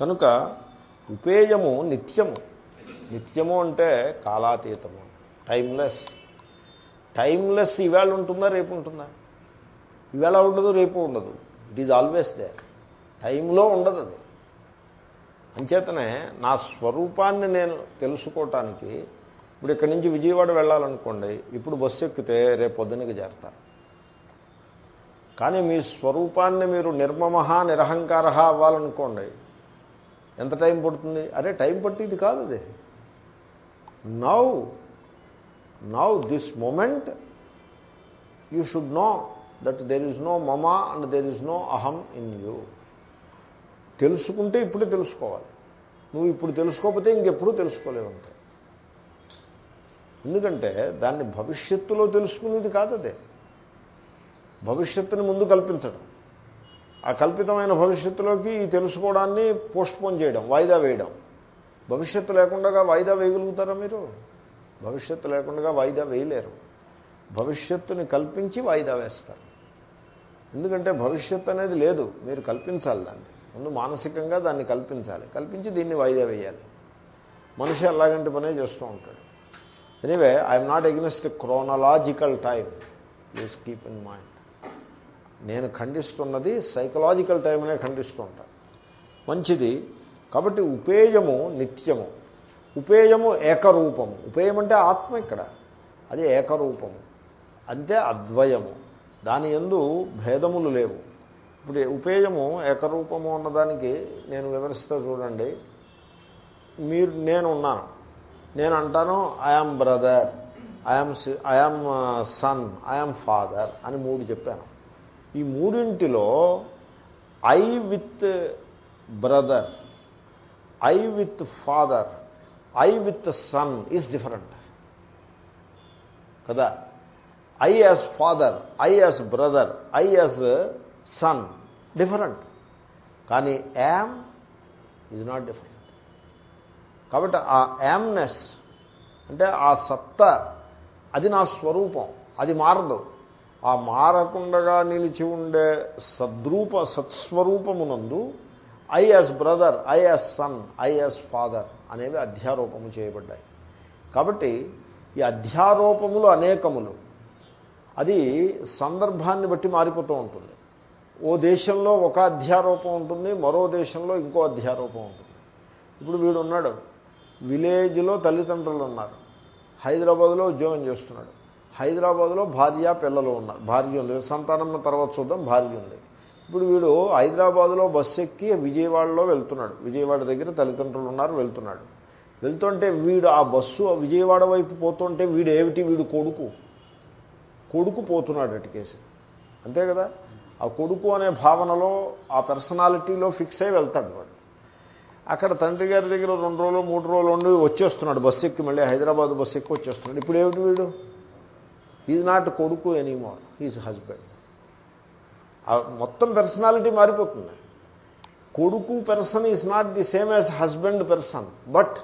కనుక ఉపేయము నిత్యము. నిత్యము అంటే కాలాతీతము. టైమ్లెస్ టైమ్లెస్ ఈవేళ ఉంటుందా రేపు ఉంటుందా? ఈవేళ ఉండదు రేపు ఉండదు. ఇట్ ఈజ్ ఆల్వేస్ దే టైంలో ఉండదు అది. అంచేతనే నా స్వరూపాన్ని నేను తెలుసుకోవటానికి ఇప్పుడు ఇక్కడి నుంచి విజయవాడ వెళ్ళాలనుకోండి ఇప్పుడు బస్సు ఎక్కితే రేపు పొద్దునకి చేరతారు కానీ మీ స్వరూపాన్ని మీరు నిర్మమహ నిరహంకార అవ్వాలనుకోండి ఎంత టైం పడుతుంది? అరే టైం పట్టింది కాదు అది. Now now this moment you should know that there is no మమ అండ్ దెర్ ఈజ్ నో అహం ఇన్ యూ తెలుసుకుంటే ఇప్పుడే తెలుసుకోవాలి. నువ్వు ఇప్పుడు తెలుసుకోకపోతే ఇంకెప్పుడు తెలుసుకోలేవు అంతే. ఎందుకంటే దాన్ని భవిష్యత్తులో తెలుసుకునేది కాదు అదే భవిష్యత్తుని ముందు కల్పించడం. ఆ కల్పితమైన భవిష్యత్తులోకి ఈ తెలుసుకోవడాన్ని పోస్ట్పోన్ చేయడం వాయిదా వేయడం. భవిష్యత్తు లేకుండా వాయిదా వేయగలుగుతారా మీరు? భవిష్యత్తు లేకుండా వాయిదా వేయలేరు. భవిష్యత్తుని కల్పించి వాయిదా వేస్తారు. ఎందుకంటే భవిష్యత్తు అనేది లేదు మీరు కల్పించాలి దాన్ని. ముందు మానసికంగా దాన్ని కల్పించాలి. కల్పించి దీన్ని వాయిదా వేయాలి. మనిషి అలాగంటి పనే చేస్తూ ఉంటాడు. Anyway I'm not against chronological time use keep in mind. నేను ఖండిస్తున్నది సైకలాజికల్ టైంనే ఖండిస్తూ ఉంటాను మంచిది. కాబట్టి ఉపేయము నిత్యము. ఉపేయము ఏకరూపము. ఉపేయం అంటే ఆత్మ ఇక్కడ. అది ఏకరూపము. అంతే అద్వయము. దాని ఎందు భేదములు లేవు. ఇప్పుడు ఉపేయము ఏకరూపము అన్నదానికి నేను వివరిస్తా చూడండి. మీరు నేను ఉన్నాను. నేను అంటాను I am brother I am I am son I am father అని మూడు చెప్పాను. ఈ మూడింటిలో I with brother I with father I with son is different. కదా? I as father I as brother I as son different. కానీ am is not different. కాబట్టి ఆ amness అంటే ఆ సత్త అది నా స్వరూపం అది మారదు. ఆ మారకుండగా నిలిచి ఉండే సద్రూప సత్స్వరూపమునందు I as brother I as son I as father అనేవి అధ్యారోపము చేయబడ్డాయి. కాబట్టి ఈ అధ్యారోపములు అనేకములు అది సందర్భాన్ని బట్టి మారిపోతూ ఉంటుంది. ఓ దేశంలో ఒక అధ్యారోపం ఉంటుంది మరో దేశంలో ఇంకో అధ్యారోపం ఉంటుంది. ఇప్పుడు వీడు ఉన్నాడు విలేజ్లో తల్లిదండ్రులు ఉన్నారు హైదరాబాద్లో ఉద్యోగం చేస్తున్నాడు. హైదరాబాద్లో భార్య పిల్లలు ఉన్నారు. భార్య ఉంది. సంతానం తర్వాత చూద్దాం భార్య ఉంది. ఇప్పుడు వీడు హైదరాబాద్లో బస్సు ఎక్కి విజయవాడలో వెళ్తున్నాడు. విజయవాడ దగ్గర తల్లిదండ్రులు ఉన్నారు వెళ్తున్నాడు. వెళ్తుంటే వీడు ఆ బస్సు విజయవాడ వైపు పోతుంటే వీడు ఏమిటి? వీడు కొడుకు. కొడుకు పోతున్నాడు అటుకేసి. అంతే కదా? ఆ కొడుకు అనే భావనలో ఆ పర్సనాలిటీలో ఫిక్స్ అయి వెళ్తాడు వాడు. అక్కడ తండ్రి గారి దగ్గర రెండు రోజులు మూడు రోజులు ఉండి వచ్చేస్తున్నాడు. బస్సు ఎక్కి మళ్ళీ హైదరాబాద్ బస్సు ఎక్కి వచ్చేస్తున్నాడు. ఇప్పుడు ఏమిటి వీడు? ఈజ్ నాట్ కొడుకు ఎనీమోర్ హీజ్ హస్బెండ్ మొత్తం పర్సనాలిటీ మారిపోతుంది. కొడుకు person is not the same as husband person but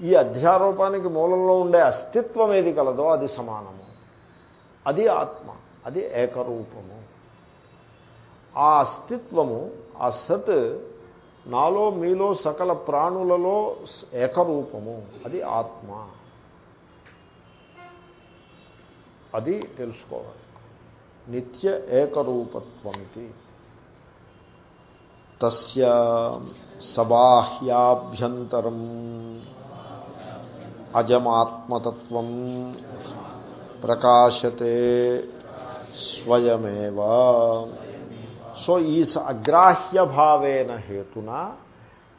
ఈ అధ్యారోపానికి మూలంలో ఉండే అస్తిత్వం ఏది కలదో అది సమానము. అది ఆత్మ. అది ఏకరూపము. ఆ అస్తిత్వము ఆ సత్ నాలో మీలో సకల ప్రాణులలో ఏకరూపము. అది ఆత్మ. అది తెలుసుకోవాలి. నిత్య ఏకరూపత్వంకి తస్య సబాహ్యాభ్యంతరం అజమాత్మతత్వం ప్రకాశతే స్వయమేవ. సో ఈ అగ్రాహ్య భావేన హేతున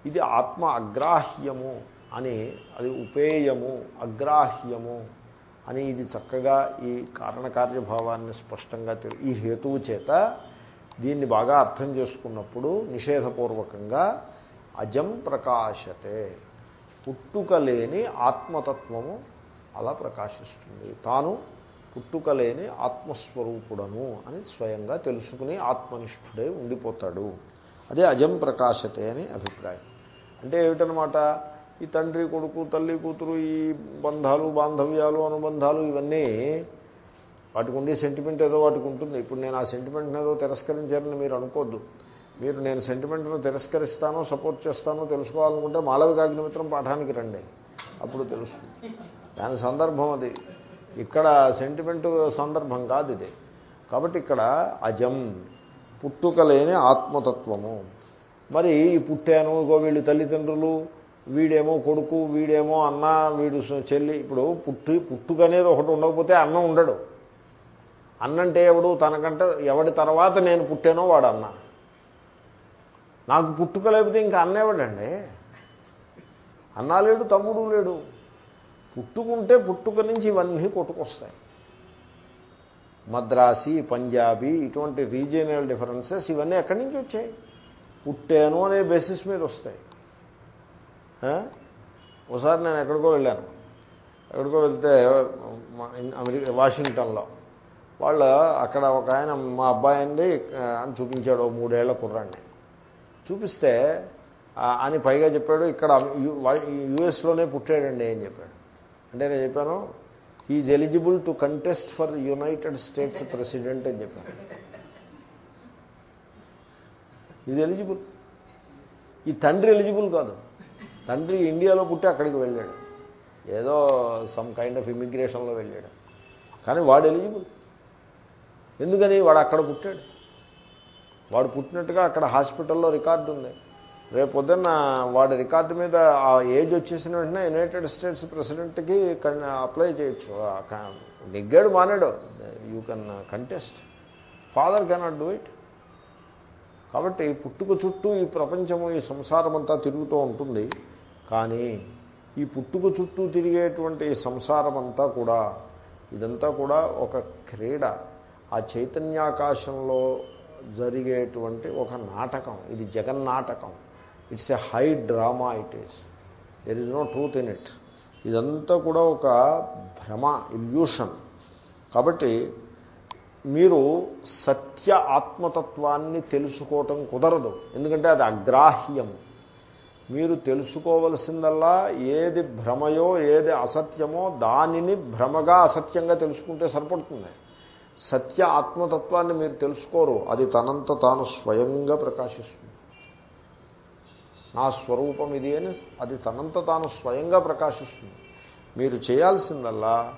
ఇది ఆత్మ అగ్రాహ్యము అని అది ఉపేయము అగ్రాహ్యము అని ఇది చక్కగా ఈ కారణకార్యభావాన్ని స్పష్టంగా తెలు ఈ హేతువు చేత దీన్ని బాగా అర్థం చేసుకున్నప్పుడు నిషేధపూర్వకంగా అజం ప్రకాశతే. పుట్టుక లేని ఆత్మతత్వము అలా ప్రకాశిస్తుంది. తాను పుట్టుక లేని ఆత్మస్వరూపుడను అని స్వయంగా తెలుసుకుని ఆత్మనిష్ఠుడై ఉండిపోతాడు. అదే అజం ప్రకాశతే అని అభిప్రాయం. అంటే ఏమిటనమాట ఈ తండ్రి కొడుకు తల్లి కూతురు ఈ బంధాలు బాంధవ్యాలు అనుబంధాలు ఇవన్నీ వాటికి ఉండే సెంటిమెంట్ ఏదో వాటికి ఉంటుంది. ఇప్పుడు నేను ఆ సెంటిమెంట్ని ఏదో తిరస్కరించారని మీరు అనుకోద్దు. మీరు నేను సెంటిమెంట్ను తిరస్కరిస్తానో సపోర్ట్ చేస్తానో తెలుసుకోవాలనుకుంటే మాలవికాగ్నిమిత్రం పాఠానికి రండి. అప్పుడు తెలుస్తుంది. దాని సందర్భం అది. ఇక్కడ సెంటిమెంట్ సందర్భం కాదు ఇది. కాబట్టి ఇక్కడ అజం పుట్టుక లేని ఆత్మతత్వము. మరి ఈ పుట్టాను ఇగో వీళ్ళు తల్లిదండ్రులు వీడేమో కొడుకు వీడేమో అన్న వీడు చెల్లి. ఇప్పుడు పుట్టి పుట్టుక అనేది ఒకటి ఉండకపోతే అన్న ఉండడు. అన్నంటే ఎవడు? తనకంటే ఎవడి తర్వాత నేను పుట్టానో వాడు అన్న. నాకు పుట్టుక లేకపోతే ఇంకా అన్న ఎవడండి? అన్న లేడు తమ్ముడు లేడు. పుట్టుకుంటే పుట్టుక నుంచి ఇవన్నీ కొట్టుకొస్తాయి. మద్రాసి పంజాబీ ఇటువంటి రీజియనల్ డిఫరెన్సెస్ ఇవన్నీ ఎక్కడి నుంచి వచ్చాయి? పుట్టాను అనే బేసిస్ మీద వస్తాయి. ఒకసారి నేను ఎక్కడికో వెళ్ళాను. ఎక్కడికో వెళ్తే అమెరికా వాషింగ్టన్లో. వాళ్ళు అక్కడ ఒక ఆయన మా అబ్బాయి అండి అని చూపించాడు మూడేళ్ళ కుర్రాన్ని. చూపిస్తే అని పైగా చెప్పాడు ఇక్కడ యుఎస్లోనే పుట్టాడండి అని చెప్పాడు. అంటే నేను చెప్పాను is eligible to contest for United States president అని చెప్పాను. ఈజ్ ఎలిజిబుల్ ఈ తండ్రి ఎలిజిబుల్ కాదు. తండ్రి ఇండియాలో పుట్టి అక్కడికి వెళ్ళాడు. ఏదో సమ్ కైండ్ ఆఫ్ ఇమిగ్రేషన్లో వెళ్ళాడు. కానీ వాడు ఎలిజిబుల్. ఎందుకని? వాడు అక్కడ పుట్టాడు. వాడు పుట్టినట్టుగా అక్కడ హాస్పిటల్లో రికార్డు ఉంది. రేపు పొద్దున్న వాడి రికార్డు మీద ఆ ఏజ్ వచ్చేసిన వెంటనే యునైటెడ్ స్టేట్స్ ప్రెసిడెంట్కి అప్లై చేయొచ్చు. నెగ్గాడు మానాడు. You can contest. Father cannot do it. కాబట్టి పుట్టుక చుట్టూ ఈ ప్రపంచము ఈ సంసారం అంతా తిరుగుతూ ఉంటుంది. కానీ ఈ పుట్టుక చుట్టూ తిరిగేటువంటి సంసారం అంతా కూడా ఇదంతా కూడా ఒక క్రీడ. ఆ చైతన్యాకాశంలో జరిగేటువంటి ఒక నాటకం. ఇది జగన్నాటకం. It's a high drama it is there is no truth in it ఇదంతా కూడా ఒక భ్రమ ఇల్యూషన్ కాబట్టి మీరు సత్య ఆత్మతత్వాన్ని తెలుసుకోవటం కుదరదు. ఎందుకంటే అది అగ్రాహ్యం. మీరు తెలుసుకోవలసిందల్లా ఏది భ్రమయో ఏది అసత్యమో దానిని భ్రమగా అసత్యంగా తెలుసుకుంటే సరిపడుతుంది. సత్య ఆత్మతత్వాన్ని మీరు తెలుసుకోరు. అది తనంత తాను స్వయంగా ప్రకాశిస్తుంది. నా స్వరూపం ఇది అని అది తనంత తాను స్వయంగా ప్రకాశిస్తుంది. మీరు చేయాల్సిందల్లా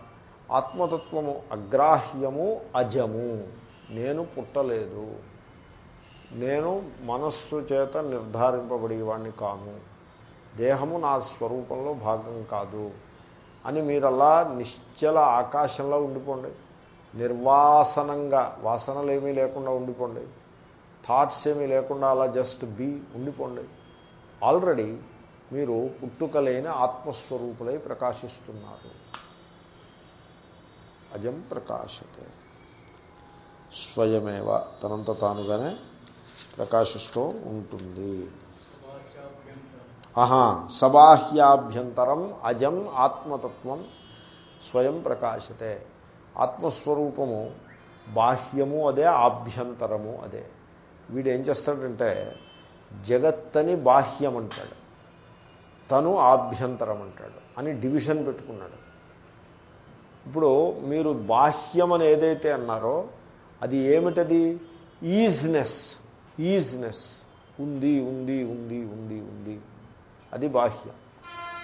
ఆత్మతత్వము అగ్రాహ్యము అజము. నేను పుట్టలేదు. నేను మనస్సు చేత నిర్ధారింపబడేవాడిని కాను. దేహము నా స్వరూపంలో భాగం కాదు. అని మీరల్లా నిశ్చల ఆకాశంలో ఉండిపోండి. నిర్వాసనంగా వాసనలు ఏమీ లేకుండా ఉండిపోండి. థాట్స్ ఏమీ లేకుండా అలా జస్ట్ బీ ఉండిపోండి. ఆల్రెడీ మీరు పుట్టుకలేని ఆత్మస్వరూపులై ప్రకాశిస్తున్నారు. అజం ప్రకాశతే. స్వయమేవ తనంత తానుగానే ప్రకాశిస్తూ ఉంటుంది. ఆహా సబాహ్యాభ్యంతరం అజం ఆత్మతత్వం స్వయం ప్రకాశతే. ఆత్మస్వరూపము బాహ్యము అదే ఆభ్యంతరము అదే. వీడు ఏం చేస్తాడంటే జగత్తని బాహ్యం అంటాడు తను ఆభ్యంతరం అంటాడు అని డివిజన్ పెట్టుకున్నాడు. ఇప్పుడు మీరు బాహ్యం అని ఏదైతే అన్నారో అది ఏమిటది? ఈజ్నెస్. ఈజ్నెస్. ఉంది ఉంది ఉంది ఉంది ఉంది. అది బాహ్యం.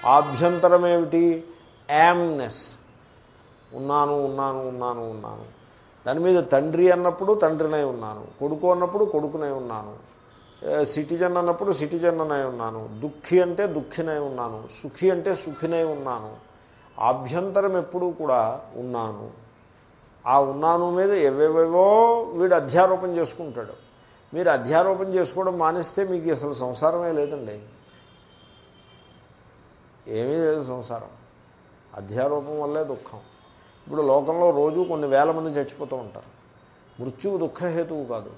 ఆభ్యంతరం ఏమిటి? యామ్నెస్ ఉన్నాను ఉన్నాను ఉన్నాను ఉన్నాను. దాని మీద తండ్రి అన్నప్పుడు తండ్రినై ఉన్నాను. కొడుకు అన్నప్పుడు కొడుకునై ఉన్నాను. సిటిజన్ అన్నప్పుడు సిటిజన్ ఉన్నాను. దుఃఖి అంటే దుఃఖినై ఉన్నాను. సుఖి అంటే సుఖినై ఉన్నాను. ఆభ్యంతరం ఎప్పుడూ కూడా ఉన్నాను. ఆ ఉన్నాను మీద ఎవేవేవో వీడు అధ్యారోపణ చేసుకుంటాడు. మీరు అధ్యారోపణ చేసుకోవడం మానేస్తే మీకు అసలు సంసారమే లేదండి. ఏమీ లేదు సంసారం. అధ్యారోపం వల్లే దుఃఖం. ఇప్పుడు లోకంలో రోజు కొన్ని వేల మంది చచ్చిపోతూ ఉంటారు. మృత్యువు దుఃఖహేతువు కాదు.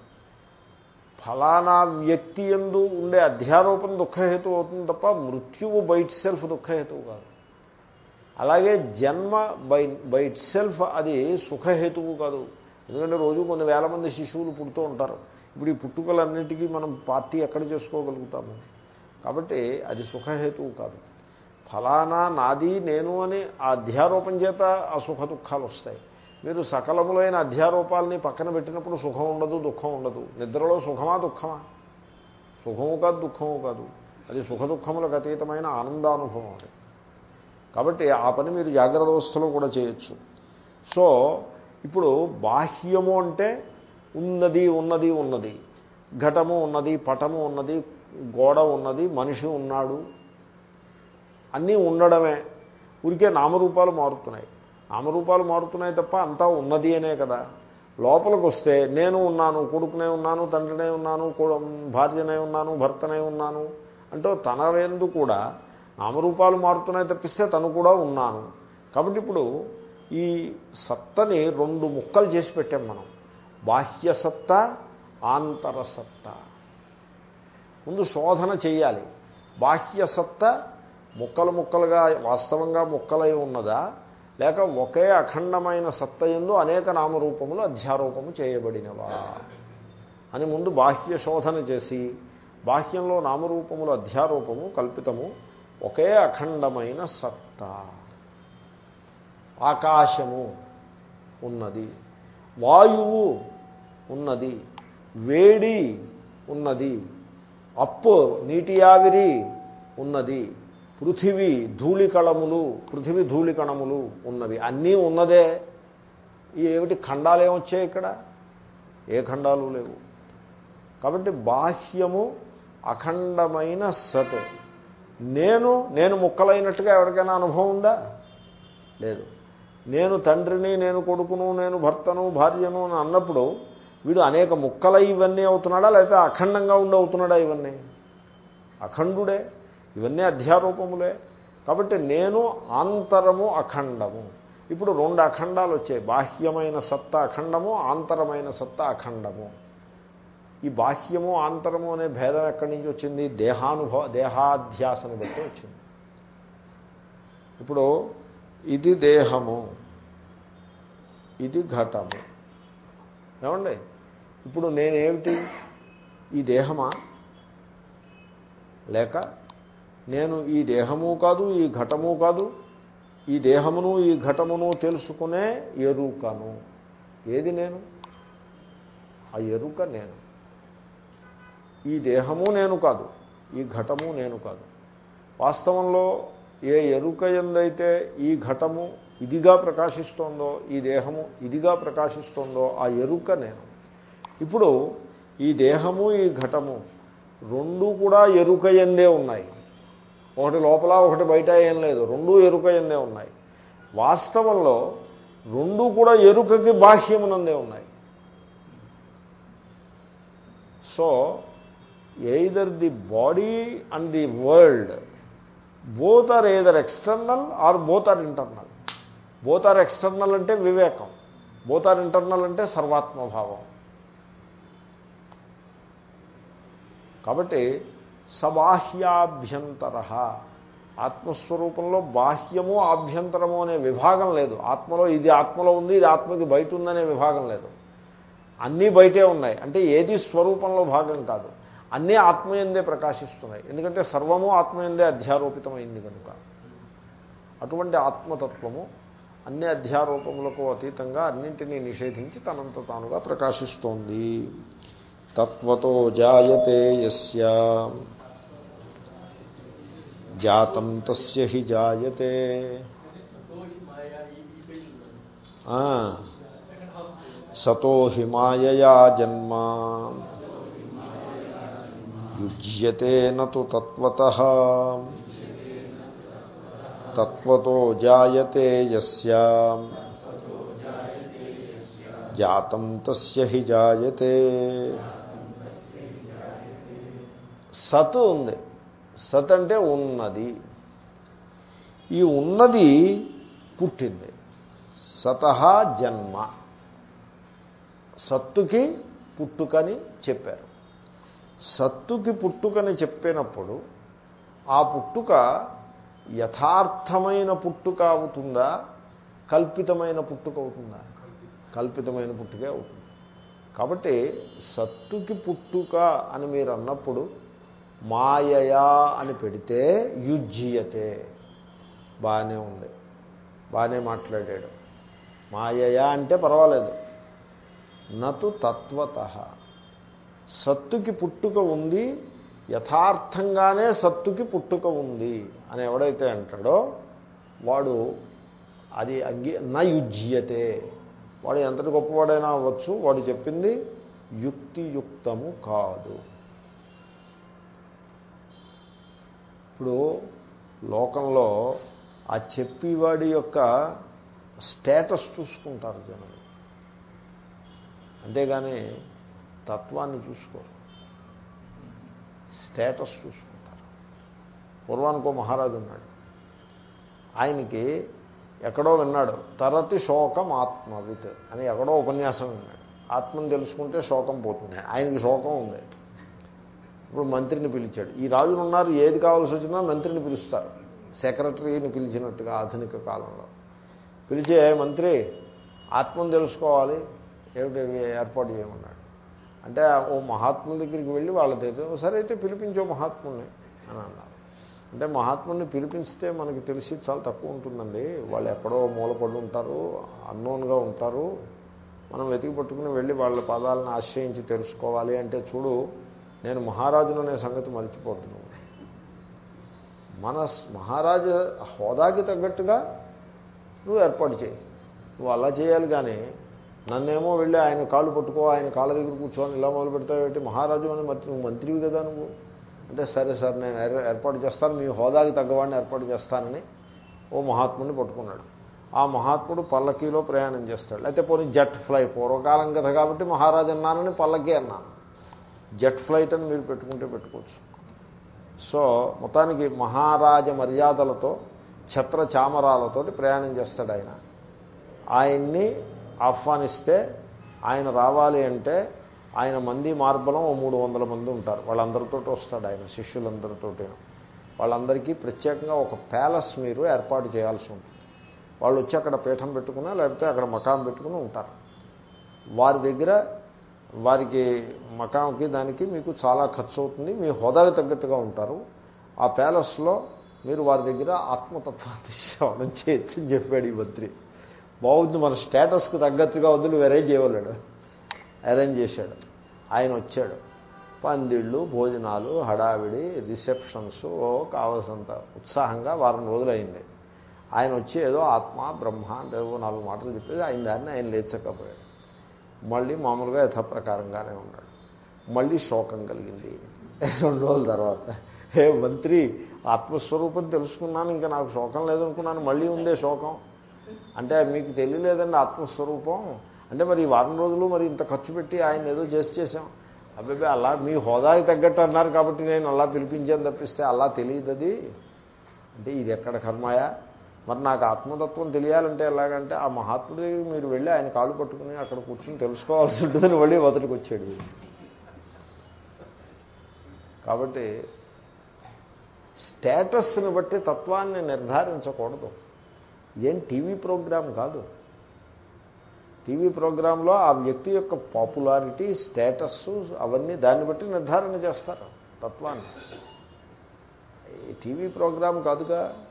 ఫలానా వ్యక్తి ఎందు ఉండే అధ్యారోపణ దుఃఖహేతు అవుతుంది తప్ప మృత్యువు బైట్ సెల్ఫ్ దుఃఖహేతువు కాదు. అలాగే జన్మ బై బైట్ సెల్ఫ్ అది సుఖహేతువు కాదు. ఎందుకంటే రోజు కొన్ని వేల మంది శిశువులు పుడుతూ ఉంటారు. ఇప్పుడు ఈ పుట్టుకలన్నిటికీ మనం పార్టీ ఎక్కడ చేసుకోగలుగుతాము? కాబట్టి అది సుఖహేతువు కాదు. ఫలానా నాది నేను అని ఆ అధ్యారోపణ చేత ఆ సుఖ దుఃఖాలు వస్తాయి. మీరు సకలములైన అధ్యారూపాలని పక్కన పెట్టినప్పుడు సుఖం ఉండదు దుఃఖం ఉండదు. నిద్రలో సుఖమా దుఃఖమా? సుఖము కాదు దుఃఖము కాదు. అది సుఖ దుఃఖములకు అతీతమైన ఆనందానుభవం అది. కాబట్టి ఆ పని మీరు జాగ్రత్త అవస్థలో కూడా చేయొచ్చు. సో ఇప్పుడు బాహ్యము అంటే ఉన్నది ఉన్నది ఉన్నది. ఘటము ఉన్నది పటము ఉన్నది గోడ ఉన్నది మనిషి ఉన్నాడు. అన్నీ ఉండడమే. ఉరికే నామరూపాలు మారుతున్నాయి. నామరూపాలు మారుతున్నాయి తప్ప అంతా ఉన్నది అనే కదా. లోపలికి వస్తే నేను ఉన్నాను కొడుకునే ఉన్నాను తండ్రినే ఉన్నాను భార్యనే ఉన్నాను భర్తనే ఉన్నాను అంటూ తన వేందు కూడా నామరూపాలు మారుతున్నాయి తప్పిస్తే తను కూడా ఉన్నాను. కాబట్టి ఇప్పుడు ఈ సత్తని రెండు ముక్కలు చేసి పెట్టాం మనం. బాహ్యసత్త ఆంతరసత్త. ముందు శోధన చేయాలి. బాహ్యసత్త ముక్కలు ముక్కలుగా వాస్తవంగా ముక్కలై ఉన్నదా? లేక ఒకే అఖండమైన సత్త ఎందు అనేక నామరూపములు అధ్యారూపము చేయబడినవా? అని ముందు బాహ్య శోధన చేసి బాహ్యంలో నామరూపములు అధ్యారూపము కల్పితము ఒకే అఖండమైన సత్త. ఆకాశము ఉన్నది. వాయువు ఉన్నది. వేడి ఉన్నది. అప్పు నీటి ఆవిరి ఉన్నది. పృథివీ ధూళికణములు పృథివీ ధూళికణములు ఉన్నవి. అన్నీ ఉన్నదే. ఏమిటి ఖండాలు ఏమొచ్చాయి ఇక్కడ? ఏ ఖండాలు లేవు. కాబట్టి బాహ్యము అఖండమైన సత్. నేను నేను ముక్కలైనట్టుగా ఎవరికైనా అనుభవం ఉందా? లేదు. నేను తండ్రిని నేను కొడుకును నేను భర్తను భార్యను అని అన్నప్పుడు వీడు అనేక ముక్కలై ఇవన్నీ అవుతున్నాడా? లేకపోతే అఖండంగా ఉండి అవుతున్నాడా ఇవన్నీ? అఖండుడే. ఇవన్నీ అధ్యారూపములే. కాబట్టి నేను ఆంతరము అఖండము. ఇప్పుడు రెండు అఖండాలు వచ్చాయి. బాహ్యమైన సత్తా అఖండము ఆంతరమైన సత్తా అఖండము. ఈ బాహ్యము ఆంతరము అనే భేదం ఎక్కడి నుంచి వచ్చింది? దేహానుభవ దేహాధ్యాసను బట్టి వచ్చింది. ఇప్పుడు ఇది దేహము. ఇది ఘటము. ఏమండి? ఇప్పుడు నేనేమిటి? ఈ దేహమా? లేక నేను ఈ దేహము కాదు ఈ ఘటము కాదు ఈ దేహమును ఈ ఘటమును తెలుసుకునే ఎరుకను. ఏది నేను? ఆ ఎరుక నేను. ఈ దేహము నేను కాదు ఈ ఘటము నేను కాదు. వాస్తవంలో ఏ ఎరుక ఎందైతే ఈ ఘటము ఇదిగా ప్రకాశిస్తోందో ఈ దేహము ఇదిగా ప్రకాశిస్తోందో ఆ ఎరుక నేను. ఇప్పుడు ఈ దేహము ఈ ఘటము రెండు కూడా ఎరుక ఎందే ఉన్నాయి. ఒకటి లోపల ఒకటి బయట ఏం లేదు. రెండు ఎరుక ఎందే ఉన్నాయి. వాస్తవంలో రెండు కూడా ఎరుకకి బాహ్యమునందే ఉన్నాయి. So either the body and the world both are either external or both are internal both are external అంటే వివేకం. బోత్ ఆర్ ఇంటర్నల్ అంటే సర్వాత్మభావం. కాబట్టి సబాహ్యాభ్యంతర. ఆత్మస్వరూపంలో బాహ్యము ఆభ్యంతరము అనే విభాగం లేదు. ఆత్మలో ఇది ఆత్మలో ఉంది ఇది ఆత్మకి బయట ఉందనే విభాగం లేదు. అన్నీ బయటే ఉన్నాయి. అంటే ఏది స్వరూపంలో భాగం కాదు. అన్నీ ఆత్మయందే ప్రకాశిస్తున్నాయి. ఎందుకంటే సర్వము ఆత్మయందే అధ్యారోపితమైంది కనుక. అటువంటి ఆత్మతత్వము అన్ని అధ్యారూపములకు అతీతంగా అన్నింటినీ నిషేధించి తనంత తానుగా ప్రకాశిస్తోంది. తత్వతో జాయతే యస్య జాతం తస్య హి జాయతే సతో హి మాయయా జన్మ యుజ్యతే నతు తత్వత తత్వతో జాయతే యస్య జాతం తస్య హి జాయతే సత్ ఉంది. సత్ అంటే ఉన్నది. ఈ ఉన్నది పుట్టింది. సతహ జన్మ. సత్తుకి పుట్టుకని చెప్పారు. సత్తుకి పుట్టుకని చెప్పినప్పుడు ఆ పుట్టుక యథార్థమైన పుట్టుక అవుతుందా? కల్పితమైన పుట్టుక అవుతుందా? కల్పితమైన పుట్టుకే అవుతుంది. కాబట్టి సత్తుకి పుట్టుక అని మీరు అన్నప్పుడు మాయయా అని పెడితే యుజ్యతే బాగానే ఉంది. బాగానే మాట్లాడాడు. మాయయా అంటే పర్వాలేదు. నతు తత్వత. సత్తుకి పుట్టుక ఉంది యథార్థంగానే సత్తుకి పుట్టుక ఉంది అని ఎవడైతే అంటాడో వాడు అది అంగీ నయుజ్యతే వాడు ఎంతటి గొప్పవాడైనా అవ్వచ్చు. వాడు చెప్పింది యుక్తియుక్తము కాదు. ఇప్పుడు లోకంలో ఆ చెప్పేవాడి యొక్క స్టేటస్ చూసుకుంటారు జనం. అంతేగాని తత్వాన్ని చూసుకోరు. స్టేటస్ చూసుకుంటారు. పూర్వానికో మహారాజు ఉన్నాడు. ఆయనకి ఎక్కడో విన్నాడు తరతి శోకం ఆత్మవిత్ అని ఎక్కడో ఉపన్యాసం విన్నాడు. ఆత్మను తెలుసుకుంటే శోకం పోతుంది. ఆయనకి శోకం ఉంది. ఇప్పుడు మంత్రిని పిలిచాడు. ఈ రాజులు ఉన్నారు ఏది కావాల్సి వచ్చినా మంత్రిని పిలుస్తారు. సెక్రటరీని పిలిచినట్టుగా ఆధునిక కాలంలో. పిలిచే మంత్రి ఆత్మను తెలుసుకోవాలి. ఏమిటి ఏర్పాటు చేయమన్నాడు. అంటే ఓ మహాత్ముల దగ్గరికి వెళ్ళి వాళ్ళతో ఒకసారి అయితే పిలిపించో మహాత్ముల్ని అని అన్నారు. అంటే మహాత్ముల్ని పిలిపిస్తే మనకి తెలిసి చాలా తక్కువ ఉంటుందండి. వాళ్ళు ఎక్కడో మూలపడి ఉంటారు అన్నోన్గా ఉంటారు. మనం వెతికి పట్టుకుని వెళ్ళి వాళ్ళ పదాలను ఆశ్రయించి తెలుసుకోవాలి అంటే చూడు నేను మహారాజును అనే సంగతి మర్చిపోతున్నాను. మన మహారాజు హోదాకి తగ్గట్టుగా నువ్వు ఏర్పాటు చేయి. నువ్వు అలా చేయాలి కానీ నన్నేమో వెళ్ళి ఆయన కాళ్ళు పట్టుకో ఆయన కాళ్ళ దగ్గర కూర్చొని ఇలా మొదలు పెడతావేంటి మహారాజు అని మరి నువ్వు మంత్రివి కదా నువ్వు. అంటే సరే సార్ నేను ఏర్పాటు చేస్తాను మీ హోదాకి తగ్గవాడిని ఏర్పాటు చేస్తానని ఓ మహాత్ముడిని పట్టుకున్నాడు. ఆ మహాత్ముడు పల్లకీలో ప్రయాణం చేస్తాడు. లేకపోతే పోనీ జట్ ఫ్లై పూర్వకాలం కథ కాబట్టి మహారాజు అన్నానని పల్లకీ అన్నాను. జెట్ ఫ్లైట్ అని మీరు పెట్టుకుంటే పెట్టుకోవచ్చు. సో మొత్తానికి మహారాజ మర్యాదలతో ఛత్ర చామరాలతోటి ప్రయాణం చేస్తాడు ఆయన. ఆయన్ని ఆహ్వానిస్తే ఆయన రావాలి అంటే ఆయన మంది మార్బలం ఓ మూడు వందల మంది ఉంటారు. వాళ్ళందరితో వస్తాడు ఆయన శిష్యులందరితోటి. వాళ్ళందరికీ ప్రత్యేకంగా ఒక ప్యాలెస్ మీరు ఏర్పాటు చేయాల్సి ఉంటుంది. వాళ్ళు వచ్చి అక్కడ పీఠం పెట్టుకున్నా లేకపోతే అక్కడ మకాం పెట్టుకుని ఉంటారు. వారి దగ్గర వారికి మకాంకి దానికి మీకు చాలా ఖర్చు అవుతుంది మీ హోదాకి తగ్గట్టుగా ఉంటారు. ఆ ప్యాలెస్లో మీరు వారి దగ్గర ఆత్మతత్వాన్ని శ్రవణం చేయొచ్చు అని చెప్పాడు ఈ మంత్రి. బాగుంది మన స్టేటస్కి తగ్గట్టుగా వద్దు నువ్వు అరేంజ్ చేయలేడు అరేంజ్ చేశాడు. ఆయన వచ్చాడు. పందిళ్ళు భోజనాలు హడావిడి రిసెప్షన్స్ కావలసినంత ఉత్సాహంగా వారం రోజులైంది. ఆయన వచ్చి ఏదో ఆత్మ బ్రహ్మ అంటే నాలుగు మాటలు చెప్పేది ఆయన దాన్ని ఆయన లేచకపోయాడు. మళ్ళీ మామూలుగా యథాప్రకారంగానే ఉన్నాడు. మళ్ళీ శోకం కలిగింది. రెండు రోజుల తర్వాత. హే మంత్రి ఆత్మస్వరూపం తెలుసుకున్నాను ఇంకా నాకు శోకం లేదనుకున్నాను మళ్ళీ ఉందే శోకం. అంటే మీకు తెలియలేదండి ఆత్మస్వరూపం. అంటే మరి ఈ వారం రోజులు మరి ఇంత ఖర్చు పెట్టి ఆయన ఏదో చేసి చేసాం అబ్బాయి అలా మీ హోదాకి తగ్గట్టు అన్నారు కాబట్టి నేను అలా పిలిపించాను తప్పిస్తే అలా తెలియదు అది అంటే ఇది ఎక్కడ కర్మాయా? మరి నాకు ఆత్మతత్వం తెలియాలంటే ఎలాగంటే ఆ మహాత్ముడి దగ్గర మీరు వెళ్ళి ఆయన కాళ్ళు పట్టుకుని అక్కడ కూర్చొని తెలుసుకోవాల్సి ఉంటుందని మళ్ళీ వదిలికి వచ్చాడు కాబట్టి స్టేటస్ని బట్టి తత్వాన్ని నిర్ధారించకూడదు. ఏం టీవీ ప్రోగ్రాం కాదు. టీవీ ప్రోగ్రాంలో ఆ వ్యక్తి యొక్క పాపులారిటీ స్టేటస్ అవన్నీ దాన్ని బట్టి నిర్ధారణ చేస్తారు తత్వాన్ని. టీవీ ప్రోగ్రాం కాదుగా.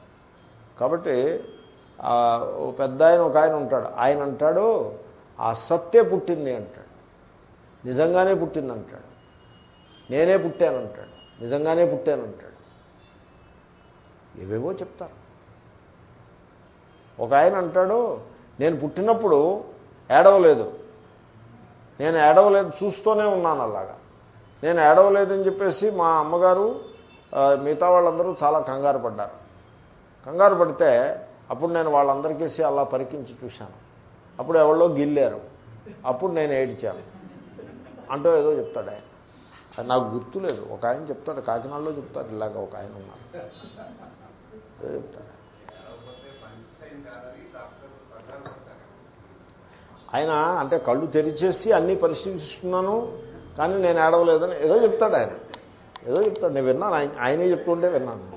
కాబట్టి ఓ పెద్ద ఆయన ఒక ఆయన ఉంటాడు. ఆయన అంటాడు ఆ సత్తే పుట్టింది అంటాడు. నిజంగానే పుట్టింది అంటాడు. నేనే పుట్టానంటాడు నిజంగానే పుట్టానంటాడు ఏవేవో చెప్తారు. ఒక ఆయన అంటాడు నేను పుట్టినప్పుడు ఏడవలేదు. నేను ఏడవలేదు చూస్తూనే ఉన్నాను అలాగా. నేను ఏడవలేదని చెప్పేసి మా అమ్మగారు మిగతా వాళ్ళందరూ చాలా కంగారు పడ్డారు. కంగారు పడితే అప్పుడు నేను వాళ్ళందరికేసి అలా పరికించి చూశాను. అప్పుడు ఎవరో గిల్లారు. అప్పుడు నేను ఏడిచాను. అంటూ ఏదో చెప్తాడు ఆయన. అది నాకు గుర్తులేదు. ఒక ఆయన చెప్తాడు. కాకినాడలో చెప్తాడు. ఇలాగ ఒక ఆయన ఉన్నారు ఏదో చెప్తాడు. ఆయన అంటే కళ్ళు తెరిచేసి అన్నీ పరిశీలిస్తున్నాను కానీ నేను ఏడవలేదని ఏదో చెప్తాడు ఆయన. ఏదో చెప్తాడు. నేను విన్నాను. ఆయన ఆయనే చెప్తుంటే విన్నాను.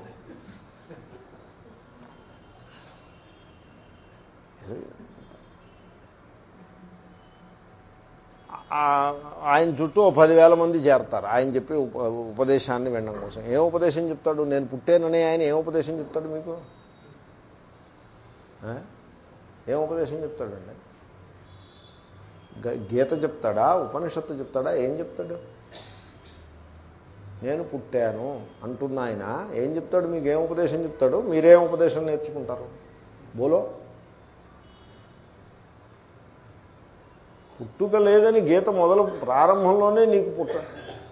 ఆయన చుట్టూ పదివేల మంది చేరతారు. ఆయన చెప్పి ఉపదేశాన్ని వినడం కోసం. ఏం ఉపదేశం చెప్తాడు? నేను పుట్టానని ఆయన ఏం ఉపదేశం చెప్తాడు మీకు? ఏం ఉపదేశం చెప్తాడండి? గీత చెప్తాడా? ఉపనిషత్తు చెప్తాడా? ఏం చెప్తాడు? నేను పుట్టాను అంటున్న ఆయన ఏం చెప్తాడు? మీకు ఏం ఉపదేశం చెప్తాడు? మీరేం ఉపదేశం నేర్చుకుంటారు? బోలో? పుట్టుక లేదని గీత మొదలు ప్రారంభంలోనే నీకు పుట్ట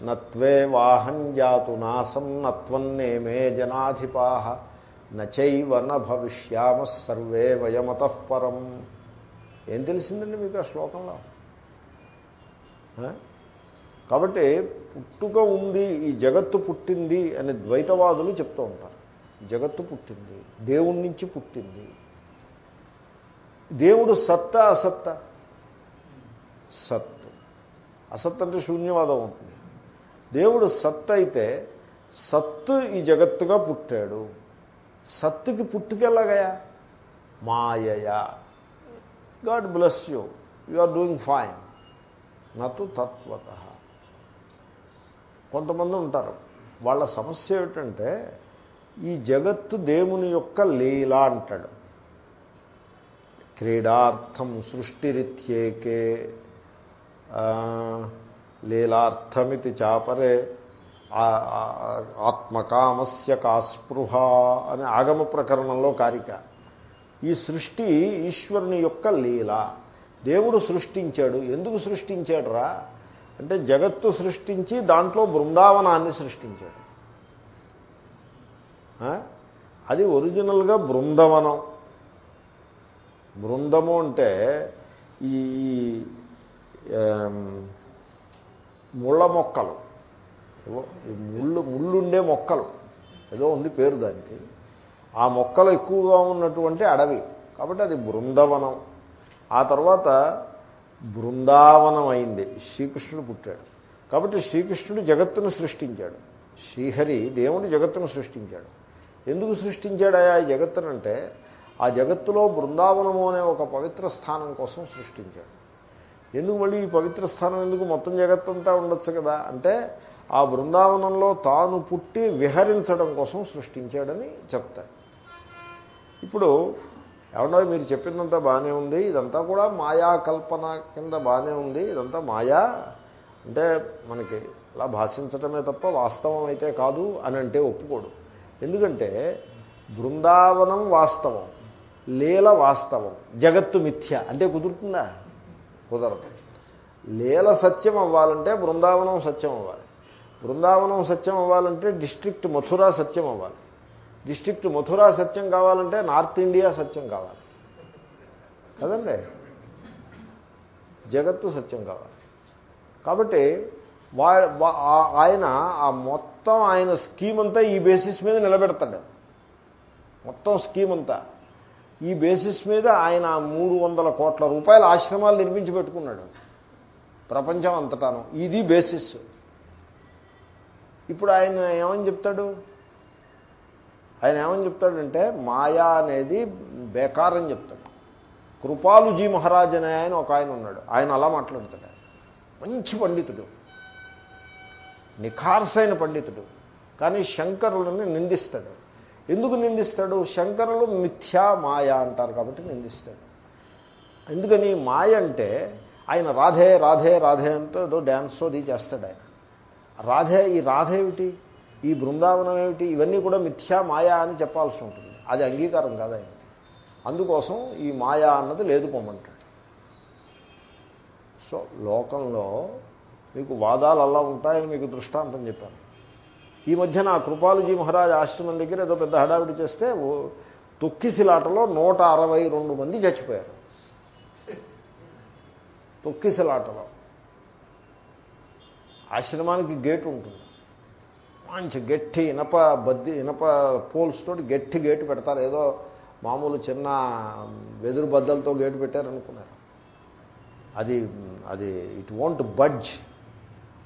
నత్వే వాహం జాతు నాసం నత్వన్నేమే జనాధిపాహ నచైవ న భవిష్యామ సర్వే వయమత పరం. ఏం తెలిసిందండి మీకు ఆ శ్లోకంలో? కాబట్టి పుట్టుక ఉంది ఈ జగత్తు పుట్టింది అని ద్వైతవాదులు చెప్తూ ఉంటారు. జగత్తు పుట్టింది దేవుడి నుంచి పుట్టింది. దేవుడు సత్తా అసత్తా. సత్ అసత్ అంటే శూన్యవాదం అవుతుంది దేవుడు సత్ అయితే సత్తు ఈ జగత్తుగా పుట్టాడు. సత్తుకి పుట్టుకెళ్ళగయా మాయయా God bless you. You are doing fine. నతు తత్వత. కొంతమంది ఉంటారు. వాళ్ళ సమస్య ఏమిటంటే ఈ జగత్తు దేవుని యొక్క లీల అంటాడు. క్రీడార్థం సృష్టిరిత్యేకే. లీలార్థమితి చాపరే ఆత్మకామస్య కాస్పృహ అనే ఆగమ ప్రకరణంలో కారిక. ఈ సృష్టి ఈశ్వరుని యొక్క లీల. దేవుడు సృష్టించాడు. ఎందుకు సృష్టించాడురా? అంటే జగత్తు సృష్టించి దాంట్లో బృందావనాన్ని సృష్టించాడు. అది ఒరిజినల్గా బృందవనం. బృందము అంటే ఈ ముళ్ళ మొక్కలు. ముళ్ళు ముళ్ళుండే మొక్కలు. ఏదో ఉంది పేరు దానికి. ఆ మొక్కలు ఎక్కువగా ఉన్నటువంటి అడవి. కాబట్టి అది బృందవనం. ఆ తర్వాత బృందావనం అయింది. శ్రీకృష్ణుడు పుట్టాడు. కాబట్టి శ్రీకృష్ణుడు జగత్తును సృష్టించాడు. శ్రీహరి దేవుడు జగత్తును సృష్టించాడు. ఎందుకు సృష్టించాడయా ఈ జగత్తునంటే ఆ జగత్తులో బృందావనము అనే ఒక పవిత్ర స్థానం కోసం సృష్టించాడు. ఎందుకు మళ్ళీ ఈ పవిత్ర స్థానం ఎందుకు మొత్తం జగత్తంతా ఉండొచ్చు కదా? అంటే ఆ బృందావనంలో తాను పుట్టి విహరించడం కోసం సృష్టించాడని చెప్తాడు. ఇప్పుడు ఏమన్నా మీరు చెప్పిందంతా బాగానే ఉంది. ఇదంతా కూడా మాయా కల్పన కింద బాగానే ఉంది. ఇదంతా మాయా అంటే మనకి అలా భాషించటమే తప్ప వాస్తవం అయితే కాదు అని అంటే ఒప్పుకోడు. ఎందుకంటే బృందావనం వాస్తవం లీల వాస్తవం జగత్తు మిథ్య. అంటే కుదురుతుందా? కుదరదు. లీల సత్యం అవ్వాలంటే బృందావనం సత్యం అవ్వాలి. బృందావనం సత్యం అవ్వాలంటే డిస్ట్రిక్ట్ మథురా సత్యం అవ్వాలి. డిస్ట్రిక్ట్ మథురా సత్యం కావాలంటే నార్త్ ఇండియా సత్యం కావాలి. కదండి? జగత్తు సత్యం కావాలి. కాబట్టి వా ఆయన ఆ మొత్తం ఆయన స్కీమ్ అంతా ఈ బేసిస్ మీద నిలబెడతాడు. మొత్తం స్కీమ్ అంతా. ఈ బేసిస్ మీద ఆయన మూడు వందల కోట్ల రూపాయల ఆశ్రమాలు నిర్మించి పెట్టుకున్నాడు. ప్రపంచం అంతటాను. ఇది బేసిస్. ఇప్పుడు ఆయన ఏమని చెప్తాడు? ఆయన ఏమని చెప్తాడంటే మాయా అనేది బేకారని చెప్తాడు. కృపాలుజీ మహారాజ్ అనే ఆయన ఒక ఆయన ఉన్నాడు. ఆయన అలా మాట్లాడతాడు. మంచి పండితుడు. నిఖార్సైన పండితుడు. కానీ శంకరులను నిందిస్తాడు. ఎందుకు నిందిస్తాడు? శంకరులు మిథ్యా మాయ అంటారు కాబట్టి నిందిస్తాడు. ఎందుకని మాయ అంటే ఆయన రాధే రాధే రాధే అంటూ ఏదో డ్యాన్స్ అది చేస్తాడు ఆయన. రాధే ఈ రాధ ఏమిటి? ఈ బృందావనం ఏమిటి? ఇవన్నీ కూడా మిథ్యా మాయా అని చెప్పాల్సి ఉంటుంది. అది అంగీకారం కాదు ఆయన అందుకోసం ఈ మాయా అన్నది లేదు పొమ్మంటాడు. సో లోకంలో మీకు వాదాలు అలా ఉంటాయని మీకు దృష్టాంతం చెప్పాను. ఈ మధ్యన ఆ కృపాలుజీ మహారాజ్ ఆశ్రమం దగ్గర ఏదో పెద్ద హడావిడి చేస్తే ఓ తొక్కిసిలాటలో నూట అరవై రెండు మంది చచ్చిపోయారు. తొక్కిసిలాటలో. ఆశ్రమానికి గేటు ఉంటుంది. మంచి గట్టి ఇనప బద్ది ఇనప పోల్స్ తోటి గట్టి గేటు పెడతారు. ఏదో మామూలు చిన్న వెదురు బద్దలతో గేటు పెట్టారనుకున్నారు. అది అది ఇట్ వోంట్ బడ్జ్